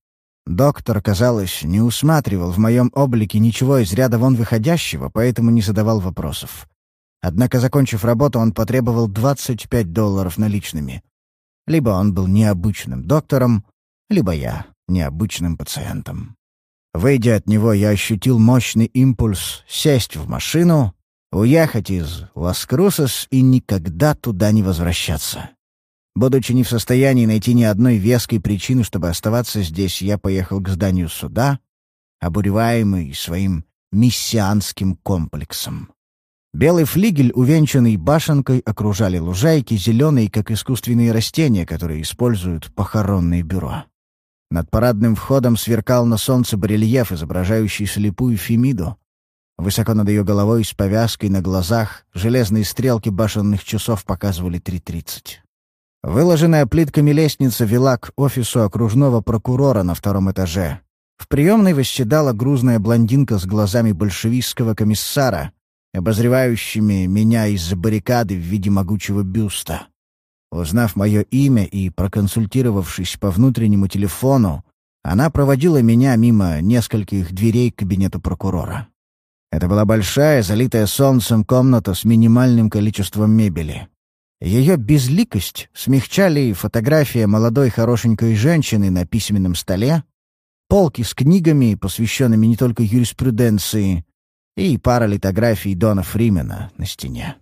Доктор, казалось, не усматривал в моем облике ничего из ряда вон выходящего, поэтому не задавал вопросов. Однако, закончив работу, он потребовал 25 долларов наличными. Либо он был необычным доктором, либо я необычным пациентом. Выйдя от него, я ощутил мощный импульс сесть в машину, уехать из Лас-Крусос и никогда туда не возвращаться. Будучи не в состоянии найти ни одной веской причины, чтобы оставаться здесь, я поехал к зданию суда, обуреваемый своим мессианским комплексом. Белый флигель, увенчанный башенкой, окружали лужайки, зеленые, как искусственные растения, которые используют похоронные бюро. Над парадным входом сверкал на солнце барельеф, изображающий слепую Фемиду. Высоко над ее головой с повязкой на глазах железные стрелки башенных часов показывали три тридцать. Выложенная плитками лестница вела к офису окружного прокурора на втором этаже. В приемной восседала грузная блондинка с глазами большевистского комиссара, обозревающими меня из-за баррикады в виде могучего бюста. Узнав мое имя и проконсультировавшись по внутреннему телефону, она проводила меня мимо нескольких дверей к кабинету прокурора. Это была большая, залитая солнцем комната с минимальным количеством мебели. Ее безликость смягчали фотография молодой хорошенькой женщины на письменном столе, полки с книгами, посвященными не только юриспруденции, и пара литографий Дона Фримена на стене.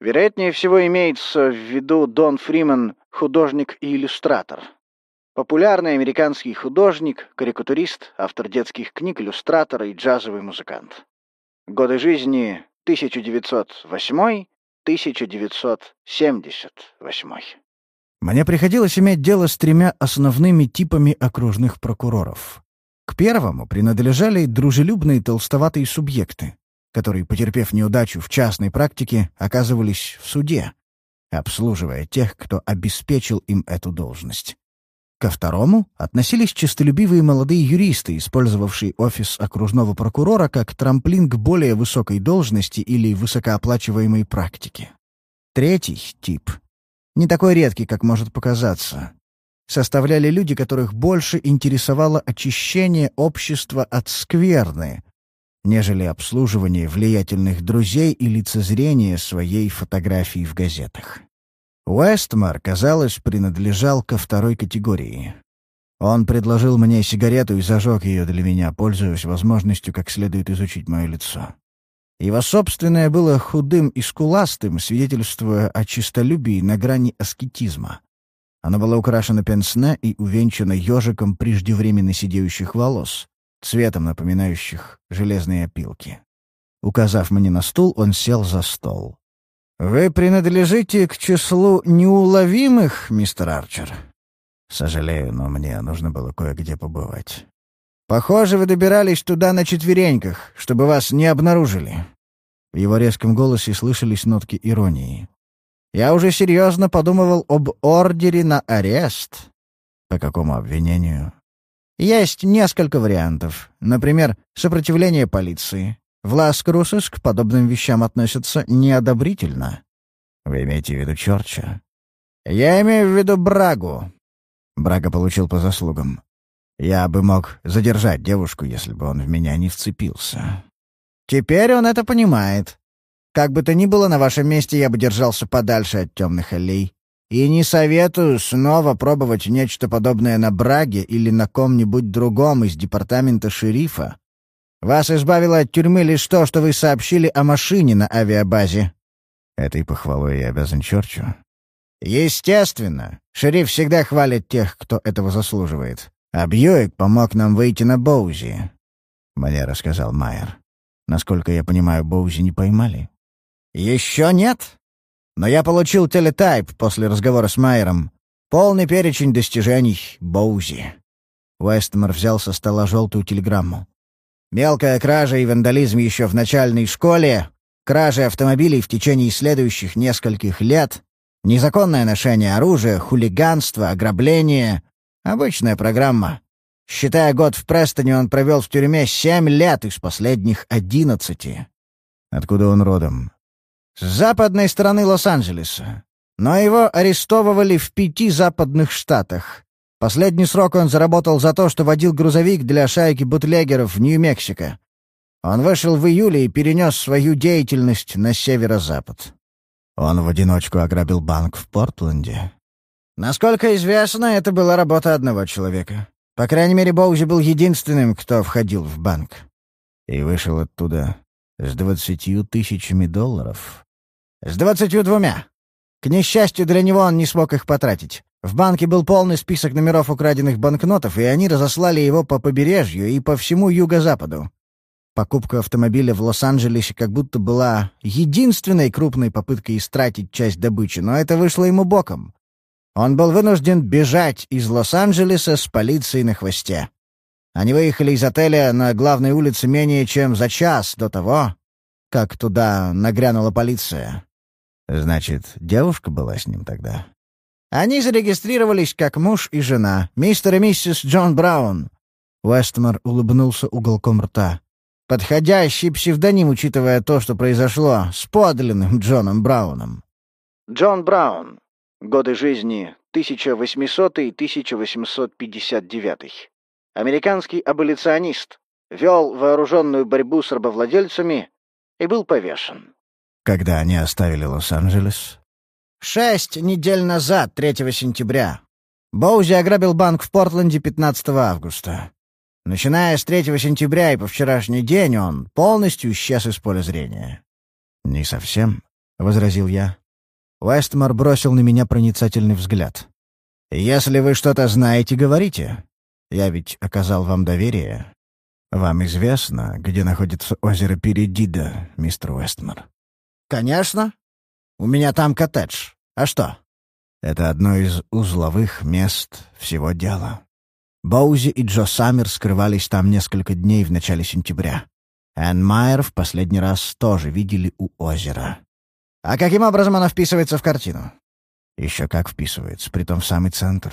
Вероятнее всего имеется в виду Дон Фримен, художник и иллюстратор. Популярный американский художник, карикатурист, автор детских книг, иллюстратор и джазовый музыкант. Годы жизни 1908 1978. Мне приходилось иметь дело с тремя основными типами окружных прокуроров. К первому принадлежали дружелюбные толстоватые субъекты, которые, потерпев неудачу в частной практике, оказывались в суде, обслуживая тех, кто обеспечил им эту должность. Ко второму относились честолюбивые молодые юристы, использовавшие офис окружного прокурора как трамплин к более высокой должности или высокооплачиваемой практике. Третий тип, не такой редкий, как может показаться, составляли люди, которых больше интересовало очищение общества от скверны, нежели обслуживание влиятельных друзей и лицезрение своей фотографии в газетах. Уэстмар, казалось, принадлежал ко второй категории. Он предложил мне сигарету и зажег ее для меня, пользуясь возможностью как следует изучить мое лицо. Его собственное было худым и скуластым, свидетельствуя о чистолюбии на грани аскетизма. Оно было украшено пенсне и увенчано ежиком преждевременно сидеющих волос, цветом напоминающих железные опилки. Указав мне на стул, он сел за стол. «Вы принадлежите к числу неуловимых, мистер Арчер?» «Сожалею, но мне нужно было кое-где побывать». «Похоже, вы добирались туда на четвереньках, чтобы вас не обнаружили». В его резком голосе слышались нотки иронии. «Я уже серьезно подумывал об ордере на арест». «По какому обвинению?» «Есть несколько вариантов. Например, сопротивление полиции, в Ласкрусес к подобным вещам относятся неодобрительно. Вы имеете в виду Чорча? Я имею в виду Брагу. Брага получил по заслугам. Я бы мог задержать девушку, если бы он в меня не вцепился. Теперь он это понимает. Как бы то ни было, на вашем месте я бы держался подальше от темных аллей. И не советую снова пробовать нечто подобное на Браге или на ком-нибудь другом из департамента шерифа. Вас избавило от тюрьмы лишь то, что вы сообщили о машине на авиабазе». Этой похвалой я обязан Чорчу. «Естественно. Шериф всегда хвалит тех, кто этого заслуживает. А Бьюик помог нам выйти на Боузи», — мне рассказал Майер. «Насколько я понимаю, Боузи не поймали?» «Еще нет. Но я получил телетайп после разговора с Майером. Полный перечень достижений Боузи». Уэстмор взял со стола желтую телеграмму. Мелкая кража и вандализм еще в начальной школе, кражи автомобилей в течение следующих нескольких лет, незаконное ношение оружия, хулиганство, ограбление — обычная программа. Считая год в Престоне, он провел в тюрьме семь лет из последних одиннадцати. Откуда он родом? С западной стороны Лос-Анджелеса. Но его арестовывали в пяти западных штатах. Последний срок он заработал за то, что водил грузовик для шайки бутлегеров в Нью-Мексико. Он вышел в июле и перенес свою деятельность на северо-запад. Он в одиночку ограбил банк в Портленде. Насколько известно, это была работа одного человека. По крайней мере, Боузи был единственным, кто входил в банк. И вышел оттуда с двадцатью тысячами долларов. С двадцатью двумя. К несчастью для него, он не смог их потратить. В банке был полный список номеров украденных банкнотов, и они разослали его по побережью и по всему юго-западу. Покупка автомобиля в Лос-Анджелесе как будто была единственной крупной попыткой истратить часть добычи, но это вышло ему боком. Он был вынужден бежать из Лос-Анджелеса с полицией на хвосте. Они выехали из отеля на главной улице менее чем за час до того, как туда нагрянула полиция. Значит, девушка была с ним тогда? Они зарегистрировались как муж и жена, мистер и миссис Джон Браун. Уэстмор улыбнулся уголком рта. Подходящий псевдоним, учитывая то, что произошло с подлинным Джоном Брауном. Джон Браун. Годы жизни 1800-1859. Американский аболиционист. Вел вооруженную борьбу с рабовладельцами и был повешен. Когда они оставили Лос-Анджелес? «Шесть недель назад, 3 сентября. Боузи ограбил банк в Портленде 15 августа. Начиная с 3 сентября и по вчерашний день он полностью исчез из поля зрения». «Не совсем», — возразил я. Уэстмор бросил на меня проницательный взгляд. «Если вы что-то знаете, говорите. Я ведь оказал вам доверие. Вам известно, где находится озеро Передида, мистер Уэстмор?» «Конечно. У меня там коттедж. А что?» «Это одно из узловых мест всего дела. Боузи и Джо Саммер скрывались там несколько дней в начале сентября. Энн Майер в последний раз тоже видели у озера. А каким образом она вписывается в картину? Еще как вписывается, притом в самый центр.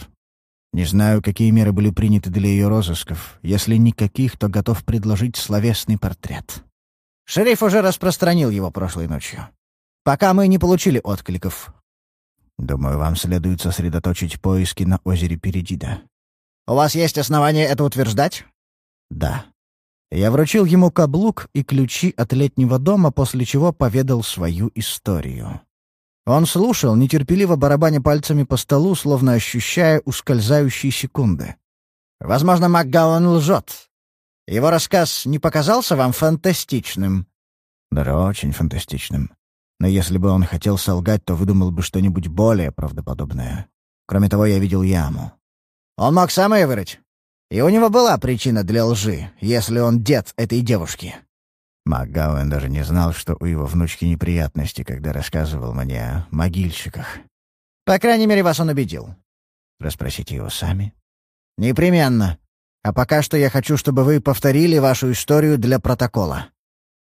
Не знаю, какие меры были приняты для ее розысков. Если никаких, то готов предложить словесный портрет. Шериф уже распространил его прошлой ночью. Пока мы не получили откликов. Думаю, вам следует сосредоточить поиски на озере Передида. У вас есть основания это утверждать? Да. Я вручил ему каблук и ключи от летнего дома, после чего поведал свою историю. Он слушал, нетерпеливо барабаня пальцами по столу, словно ощущая ускользающие секунды. «Возможно, МакГауэн лжет. Его рассказ не показался вам фантастичным?» «Да, очень фантастичным. Но если бы он хотел солгать, то выдумал бы что-нибудь более правдоподобное. Кроме того, я видел яму. Он мог сам ее вырыть. И у него была причина для лжи, если он дед этой девушки. МакГауэн даже не знал, что у его внучки неприятности, когда рассказывал мне о могильщиках. По крайней мере, вас он убедил. Расспросите его сами. Непременно. А пока что я хочу, чтобы вы повторили вашу историю для протокола.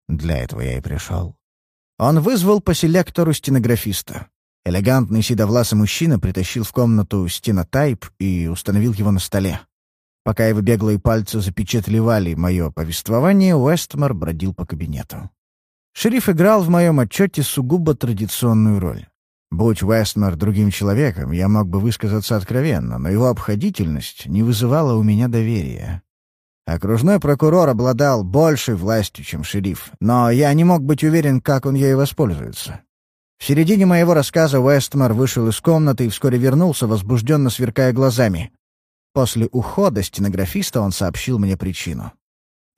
Для этого я и пришел. Он вызвал по селектору стенографиста. Элегантный седовласый мужчина притащил в комнату стенотайп и установил его на столе. Пока его беглые пальцы запечатлевали мое повествование, Уэстмор бродил по кабинету. Шериф играл в моем отчете сугубо традиционную роль. Будь Уэстмор другим человеком, я мог бы высказаться откровенно, но его обходительность не вызывала у меня доверия. Окружной прокурор обладал большей властью, чем шериф, но я не мог быть уверен, как он ею воспользуется. В середине моего рассказа Уэстмор вышел из комнаты и вскоре вернулся, возбужденно сверкая глазами. После ухода стенографиста он сообщил мне причину.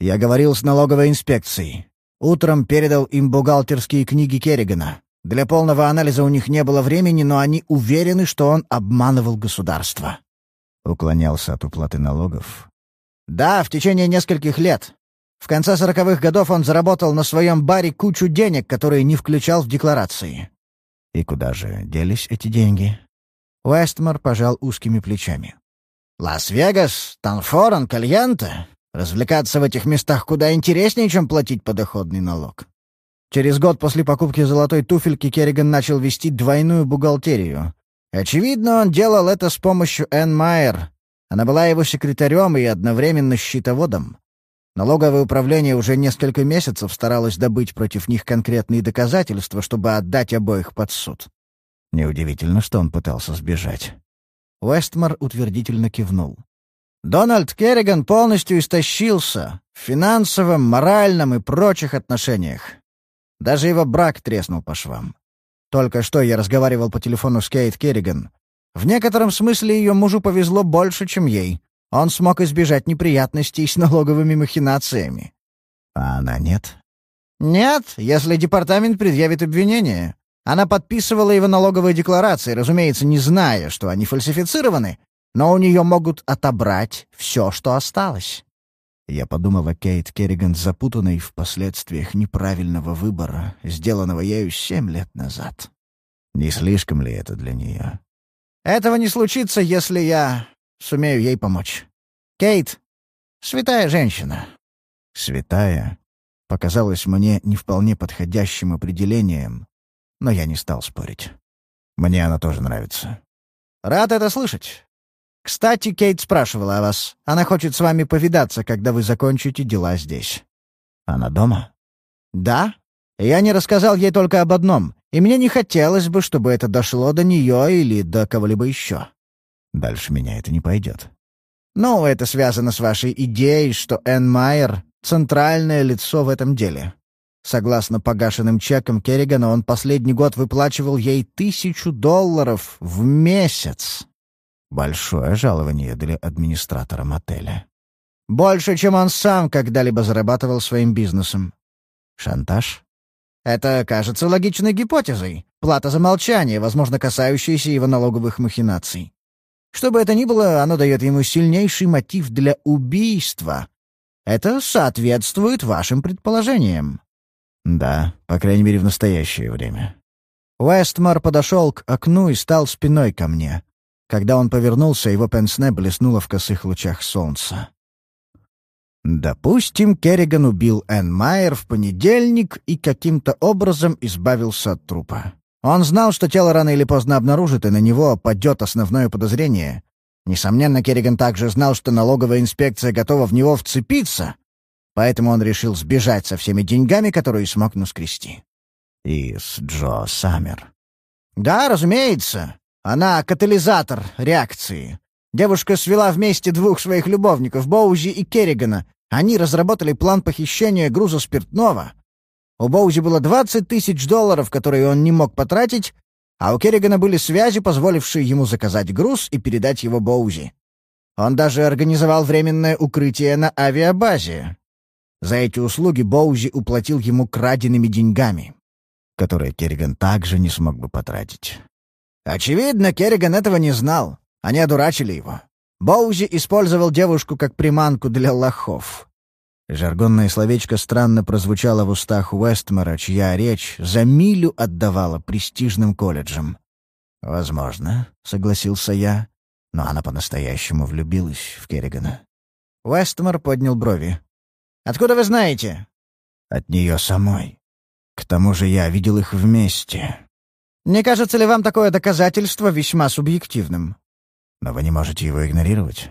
Я говорил с налоговой инспекцией. Утром передал им бухгалтерские книги Керригана. Для полного анализа у них не было времени, но они уверены, что он обманывал государство. Уклонялся от уплаты налогов. Да, в течение нескольких лет. В конце сороковых годов он заработал на своем баре кучу денег, которые не включал в декларации. И куда же делись эти деньги? Уэстмор пожал узкими плечами. «Лас-Вегас, Танфоран, Кальянта. Развлекаться в этих местах куда интереснее, чем платить подоходный налог». Через год после покупки золотой туфельки Керриган начал вести двойную бухгалтерию. Очевидно, он делал это с помощью Энн Майер. Она была его секретарем и одновременно счетоводом. Налоговое управление уже несколько месяцев старалось добыть против них конкретные доказательства, чтобы отдать обоих под суд. Неудивительно, что он пытался сбежать. Уэстмор утвердительно кивнул. Дональд Керриган полностью истощился в финансовом, моральном и прочих отношениях. Даже его брак треснул по швам. Только что я разговаривал по телефону с Кейт Керриган. В некотором смысле ее мужу повезло больше, чем ей. Он смог избежать неприятностей с налоговыми махинациями. А она нет? Нет, если департамент предъявит обвинение. Она подписывала его налоговые декларации, разумеется, не зная, что они фальсифицированы, но у нее могут отобрать все, что осталось. Я подумал о Кейт Керриган, запутанной в последствиях неправильного выбора, сделанного ею семь лет назад. Не слишком ли это для нее? Этого не случится, если я сумею ей помочь. Кейт — святая женщина». «Святая» показалось мне не вполне подходящим определением, но я не стал спорить. Мне она тоже нравится. «Рад это слышать. Кстати, Кейт спрашивала о вас. Она хочет с вами повидаться, когда вы закончите дела здесь». «Она дома?» «Да. Я не рассказал ей только об одном, и мне не хотелось бы, чтобы это дошло до нее или до кого-либо еще. Дальше меня это не пойдет. Ну, это связано с вашей идеей, что Энн Майер — центральное лицо в этом деле. Согласно погашенным чекам Керригана, он последний год выплачивал ей тысячу долларов в месяц. Большое жалование для администратора мотеля. Больше, чем он сам когда-либо зарабатывал своим бизнесом. Шантаж? Это кажется логичной гипотезой. Плата за молчание, возможно, касающаяся его налоговых махинаций. Что бы это ни было, оно дает ему сильнейший мотив для убийства. Это соответствует вашим предположениям. Да, по крайней мере, в настоящее время. Уэстмар подошел к окну и стал спиной ко мне. Когда он повернулся, его пенсне блеснуло в косых лучах солнца. Допустим, Керриган убил Энн Майер в понедельник и каким-то образом избавился от трупа. Он знал, что тело рано или поздно обнаружит, и на него падет основное подозрение. Несомненно, Керриган также знал, что налоговая инспекция готова в него вцепиться, поэтому он решил сбежать со всеми деньгами, которые смог наскрести. И с Джо Саммер. Да, разумеется. Она катализатор реакции. Девушка свела вместе двух своих любовников, Боузи и Керригана. Они разработали план похищения груза спиртного. У Боузи было 20 тысяч долларов, которые он не мог потратить, а у Керригана были связи, позволившие ему заказать груз и передать его Боузи. Он даже организовал временное укрытие на авиабазе. За эти услуги Боузи уплатил ему краденными деньгами, которые Керриган также не смог бы потратить. Очевидно, Керриган этого не знал. Они одурачили его. Боузи использовал девушку как приманку для лохов. Жаргонное словечко странно прозвучало в устах Уэстмора, чья речь за милю отдавала престижным колледжам. «Возможно», — согласился я, но она по-настоящему влюбилась в Керригана. Уэстмор поднял брови. «Откуда вы знаете?» «От нее самой. К тому же я видел их вместе. Не кажется ли вам такое доказательство весьма субъективным? Но вы не можете его игнорировать.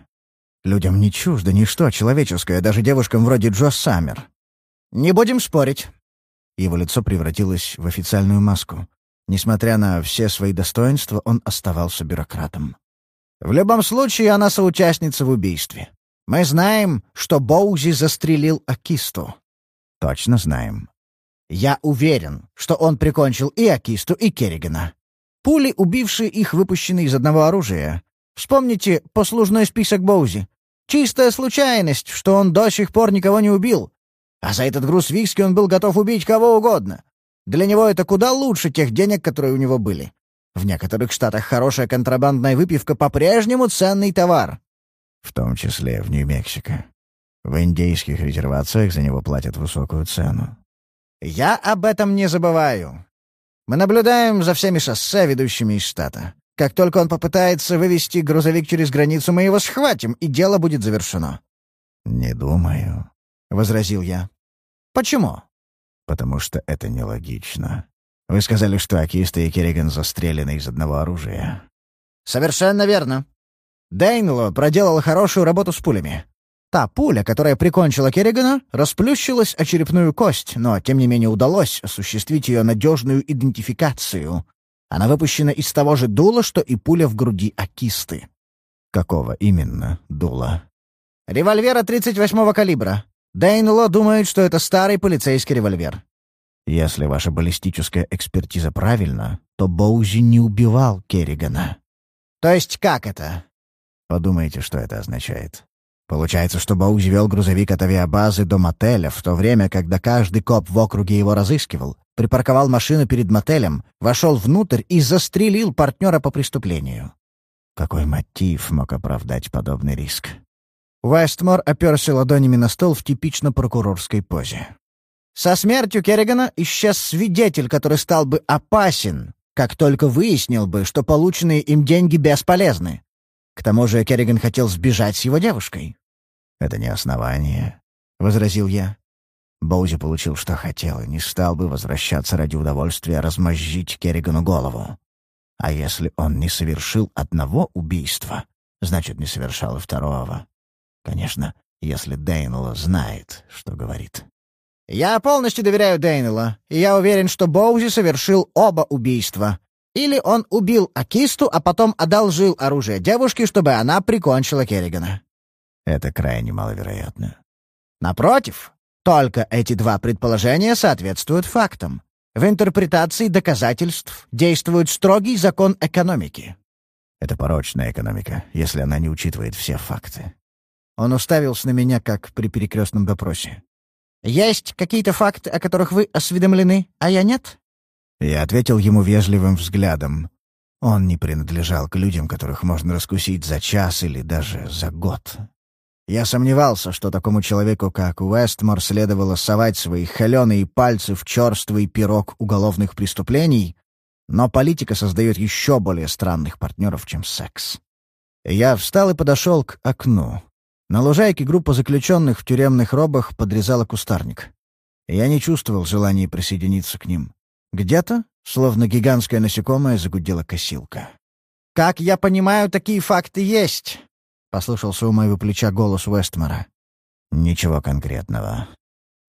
Людям не чуждо ничто человеческое, даже девушкам вроде Джо Саммер. Не будем спорить. Его лицо превратилось в официальную маску. Несмотря на все свои достоинства, он оставался бюрократом. В любом случае, она соучастница в убийстве. Мы знаем, что Боузи застрелил Акисту. Точно знаем. Я уверен, что он прикончил и Акисту, и Керригана. Пули, убившие их, выпущены из одного оружия. Вспомните послужной список Боузи. Чистая случайность, что он до сих пор никого не убил. А за этот груз виски он был готов убить кого угодно. Для него это куда лучше тех денег, которые у него были. В некоторых штатах хорошая контрабандная выпивка по-прежнему ценный товар. В том числе в Нью-Мексико. В индейских резервациях за него платят высокую цену. Я об этом не забываю. Мы наблюдаем за всеми шоссе, ведущими из штата. Как только он попытается вывести грузовик через границу, мы его схватим, и дело будет завершено». «Не думаю», — возразил я. «Почему?» «Потому что это нелогично. Вы сказали, что Акиста и Керриган застрелены из одного оружия». «Совершенно верно. Дейнло проделала хорошую работу с пулями. Та пуля, которая прикончила Керригана, расплющилась о черепную кость, но, тем не менее, удалось осуществить ее надежную идентификацию. Она выпущена из того же дула, что и пуля в груди Акисты. Какого именно дула? Револьвера 38-го калибра. Дейнло думает, что это старый полицейский револьвер. Если ваша баллистическая экспертиза правильна, то Боузи не убивал Керригана. То есть как это? Подумайте, что это означает. Получается, что Боузи вел грузовик от авиабазы до мотеля, в то время, когда каждый коп в округе его разыскивал, припарковал машину перед мотелем, вошел внутрь и застрелил партнера по преступлению. Какой мотив мог оправдать подобный риск? Вестмор оперся ладонями на стол в типично прокурорской позе. Со смертью Керригана исчез свидетель, который стал бы опасен, как только выяснил бы, что полученные им деньги бесполезны. К тому же Керриган хотел сбежать с его девушкой. «Это не основание», — возразил я. Боузи получил, что хотел, и не стал бы возвращаться ради удовольствия размозжить Керригану голову. А если он не совершил одного убийства, значит, не совершал и второго. Конечно, если Дейнелла знает, что говорит. «Я полностью доверяю Дейнелла, и я уверен, что Боузи совершил оба убийства. Или он убил Акисту, а потом одолжил оружие девушке, чтобы она прикончила Керригана. Это крайне маловероятно. Напротив, Только эти два предположения соответствуют фактам. В интерпретации доказательств действует строгий закон экономики. Это порочная экономика, если она не учитывает все факты. Он уставился на меня, как при перекрестном допросе. «Есть какие-то факты, о которых вы осведомлены, а я нет?» Я ответил ему вежливым взглядом. Он не принадлежал к людям, которых можно раскусить за час или даже за год. Я сомневался, что такому человеку, как Уэстмор, следовало совать свои холеные пальцы в черствый пирог уголовных преступлений, но политика создает еще более странных партнеров, чем секс. Я встал и подошел к окну. На лужайке группа заключенных в тюремных робах подрезала кустарник. Я не чувствовал желания присоединиться к ним. Где-то, словно гигантское насекомое, загудела косилка. «Как я понимаю, такие факты есть!» — послышался у моего плеча голос Уэстмора. «Ничего конкретного».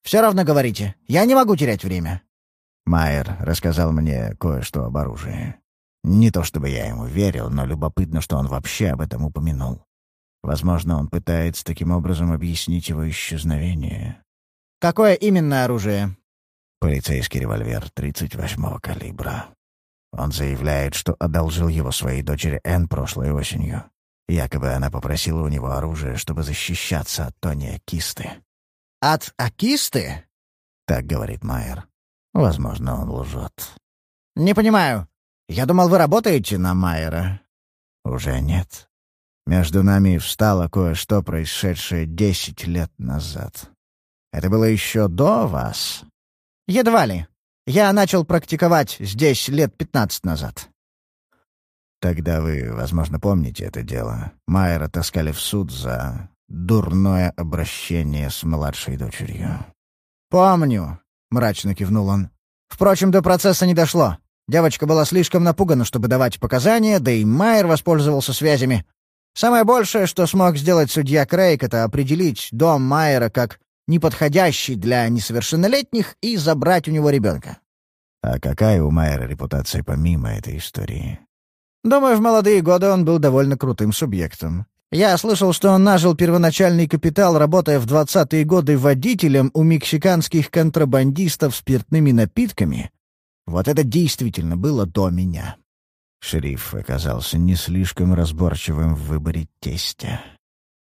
«Все равно говорите. Я не могу терять время». Майер рассказал мне кое-что об оружии. Не то чтобы я ему верил, но любопытно, что он вообще об этом упомянул. Возможно, он пытается таким образом объяснить его исчезновение. «Какое именно оружие?» Полицейский револьвер 38-го калибра. Он заявляет, что одолжил его своей дочери Энн прошлой осенью. Якобы она попросила у него оружие, чтобы защищаться от Тони Акисты. «От Акисты?» — так говорит Майер. Возможно, он лжет. «Не понимаю. Я думал, вы работаете на Майера». «Уже нет. Между нами встало кое-что, происшедшее десять лет назад. Это было еще до вас?» «Едва ли. Я начал практиковать здесь лет пятнадцать назад». «Тогда вы, возможно, помните это дело. Майера таскали в суд за дурное обращение с младшей дочерью». «Помню. — мрачно кивнул он. «Впрочем, до процесса не дошло. Девочка была слишком напугана, чтобы давать показания, да и Майер воспользовался связями. Самое большее, что смог сделать судья Крейг, это определить дом Майера как неподходящий для несовершеннолетних и забрать у него ребенка. А какая у Майера репутация помимо этой истории? Думаю, в молодые годы он был довольно крутым субъектом. Я слышал, что он нажил первоначальный капитал, работая в двадцатые годы водителем у мексиканских контрабандистов спиртными напитками. Вот это действительно было до меня. Шериф оказался не слишком разборчивым в выборе тестя.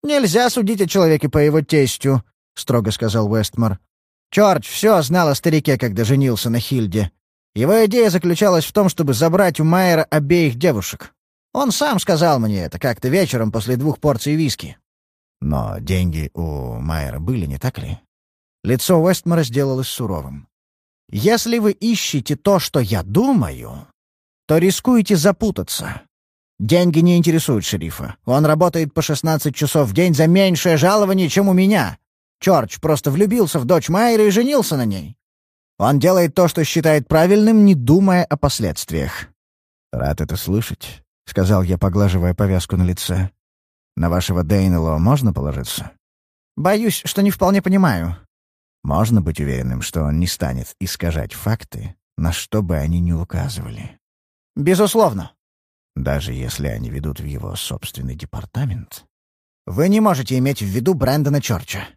«Нельзя судить о человеке по его тестю», — строго сказал Уэстмор. «Чорч все знал о старике, когда женился на Хильде. Его идея заключалась в том, чтобы забрать у Майера обеих девушек. Он сам сказал мне это как-то вечером после двух порций виски. Но деньги у Майера были, не так ли? Лицо Уэстмора сделалось суровым. «Если вы ищете то, что я думаю, то рискуете запутаться. Деньги не интересуют шерифа. Он работает по 16 часов в день за меньшее жалование, чем у меня. Чорч просто влюбился в дочь Майера и женился на ней. Он делает то, что считает правильным, не думая о последствиях». «Рад это слышать. — сказал я, поглаживая повязку на лице. «На вашего Дейнело можно положиться?» «Боюсь, что не вполне понимаю». «Можно быть уверенным, что он не станет искажать факты, на что бы они ни указывали?» «Безусловно». «Даже если они ведут в его собственный департамент?» «Вы не можете иметь в виду Брэндона Чорча».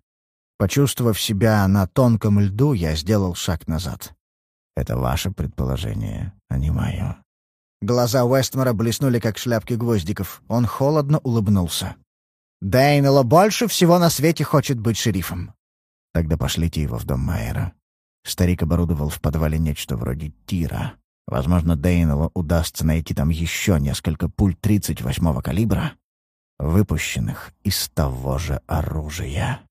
Почувствовав себя на тонком льду, я сделал шаг назад. «Это ваше предположение, а не мое». Глаза Уэстмора блеснули, как шляпки гвоздиков. Он холодно улыбнулся. «Дейнело больше всего на свете хочет быть шерифом». «Тогда пошлите его в дом Майера». Старик оборудовал в подвале нечто вроде тира. Возможно, Дейнело удастся найти там еще несколько пуль 38-го калибра, выпущенных из того же оружия.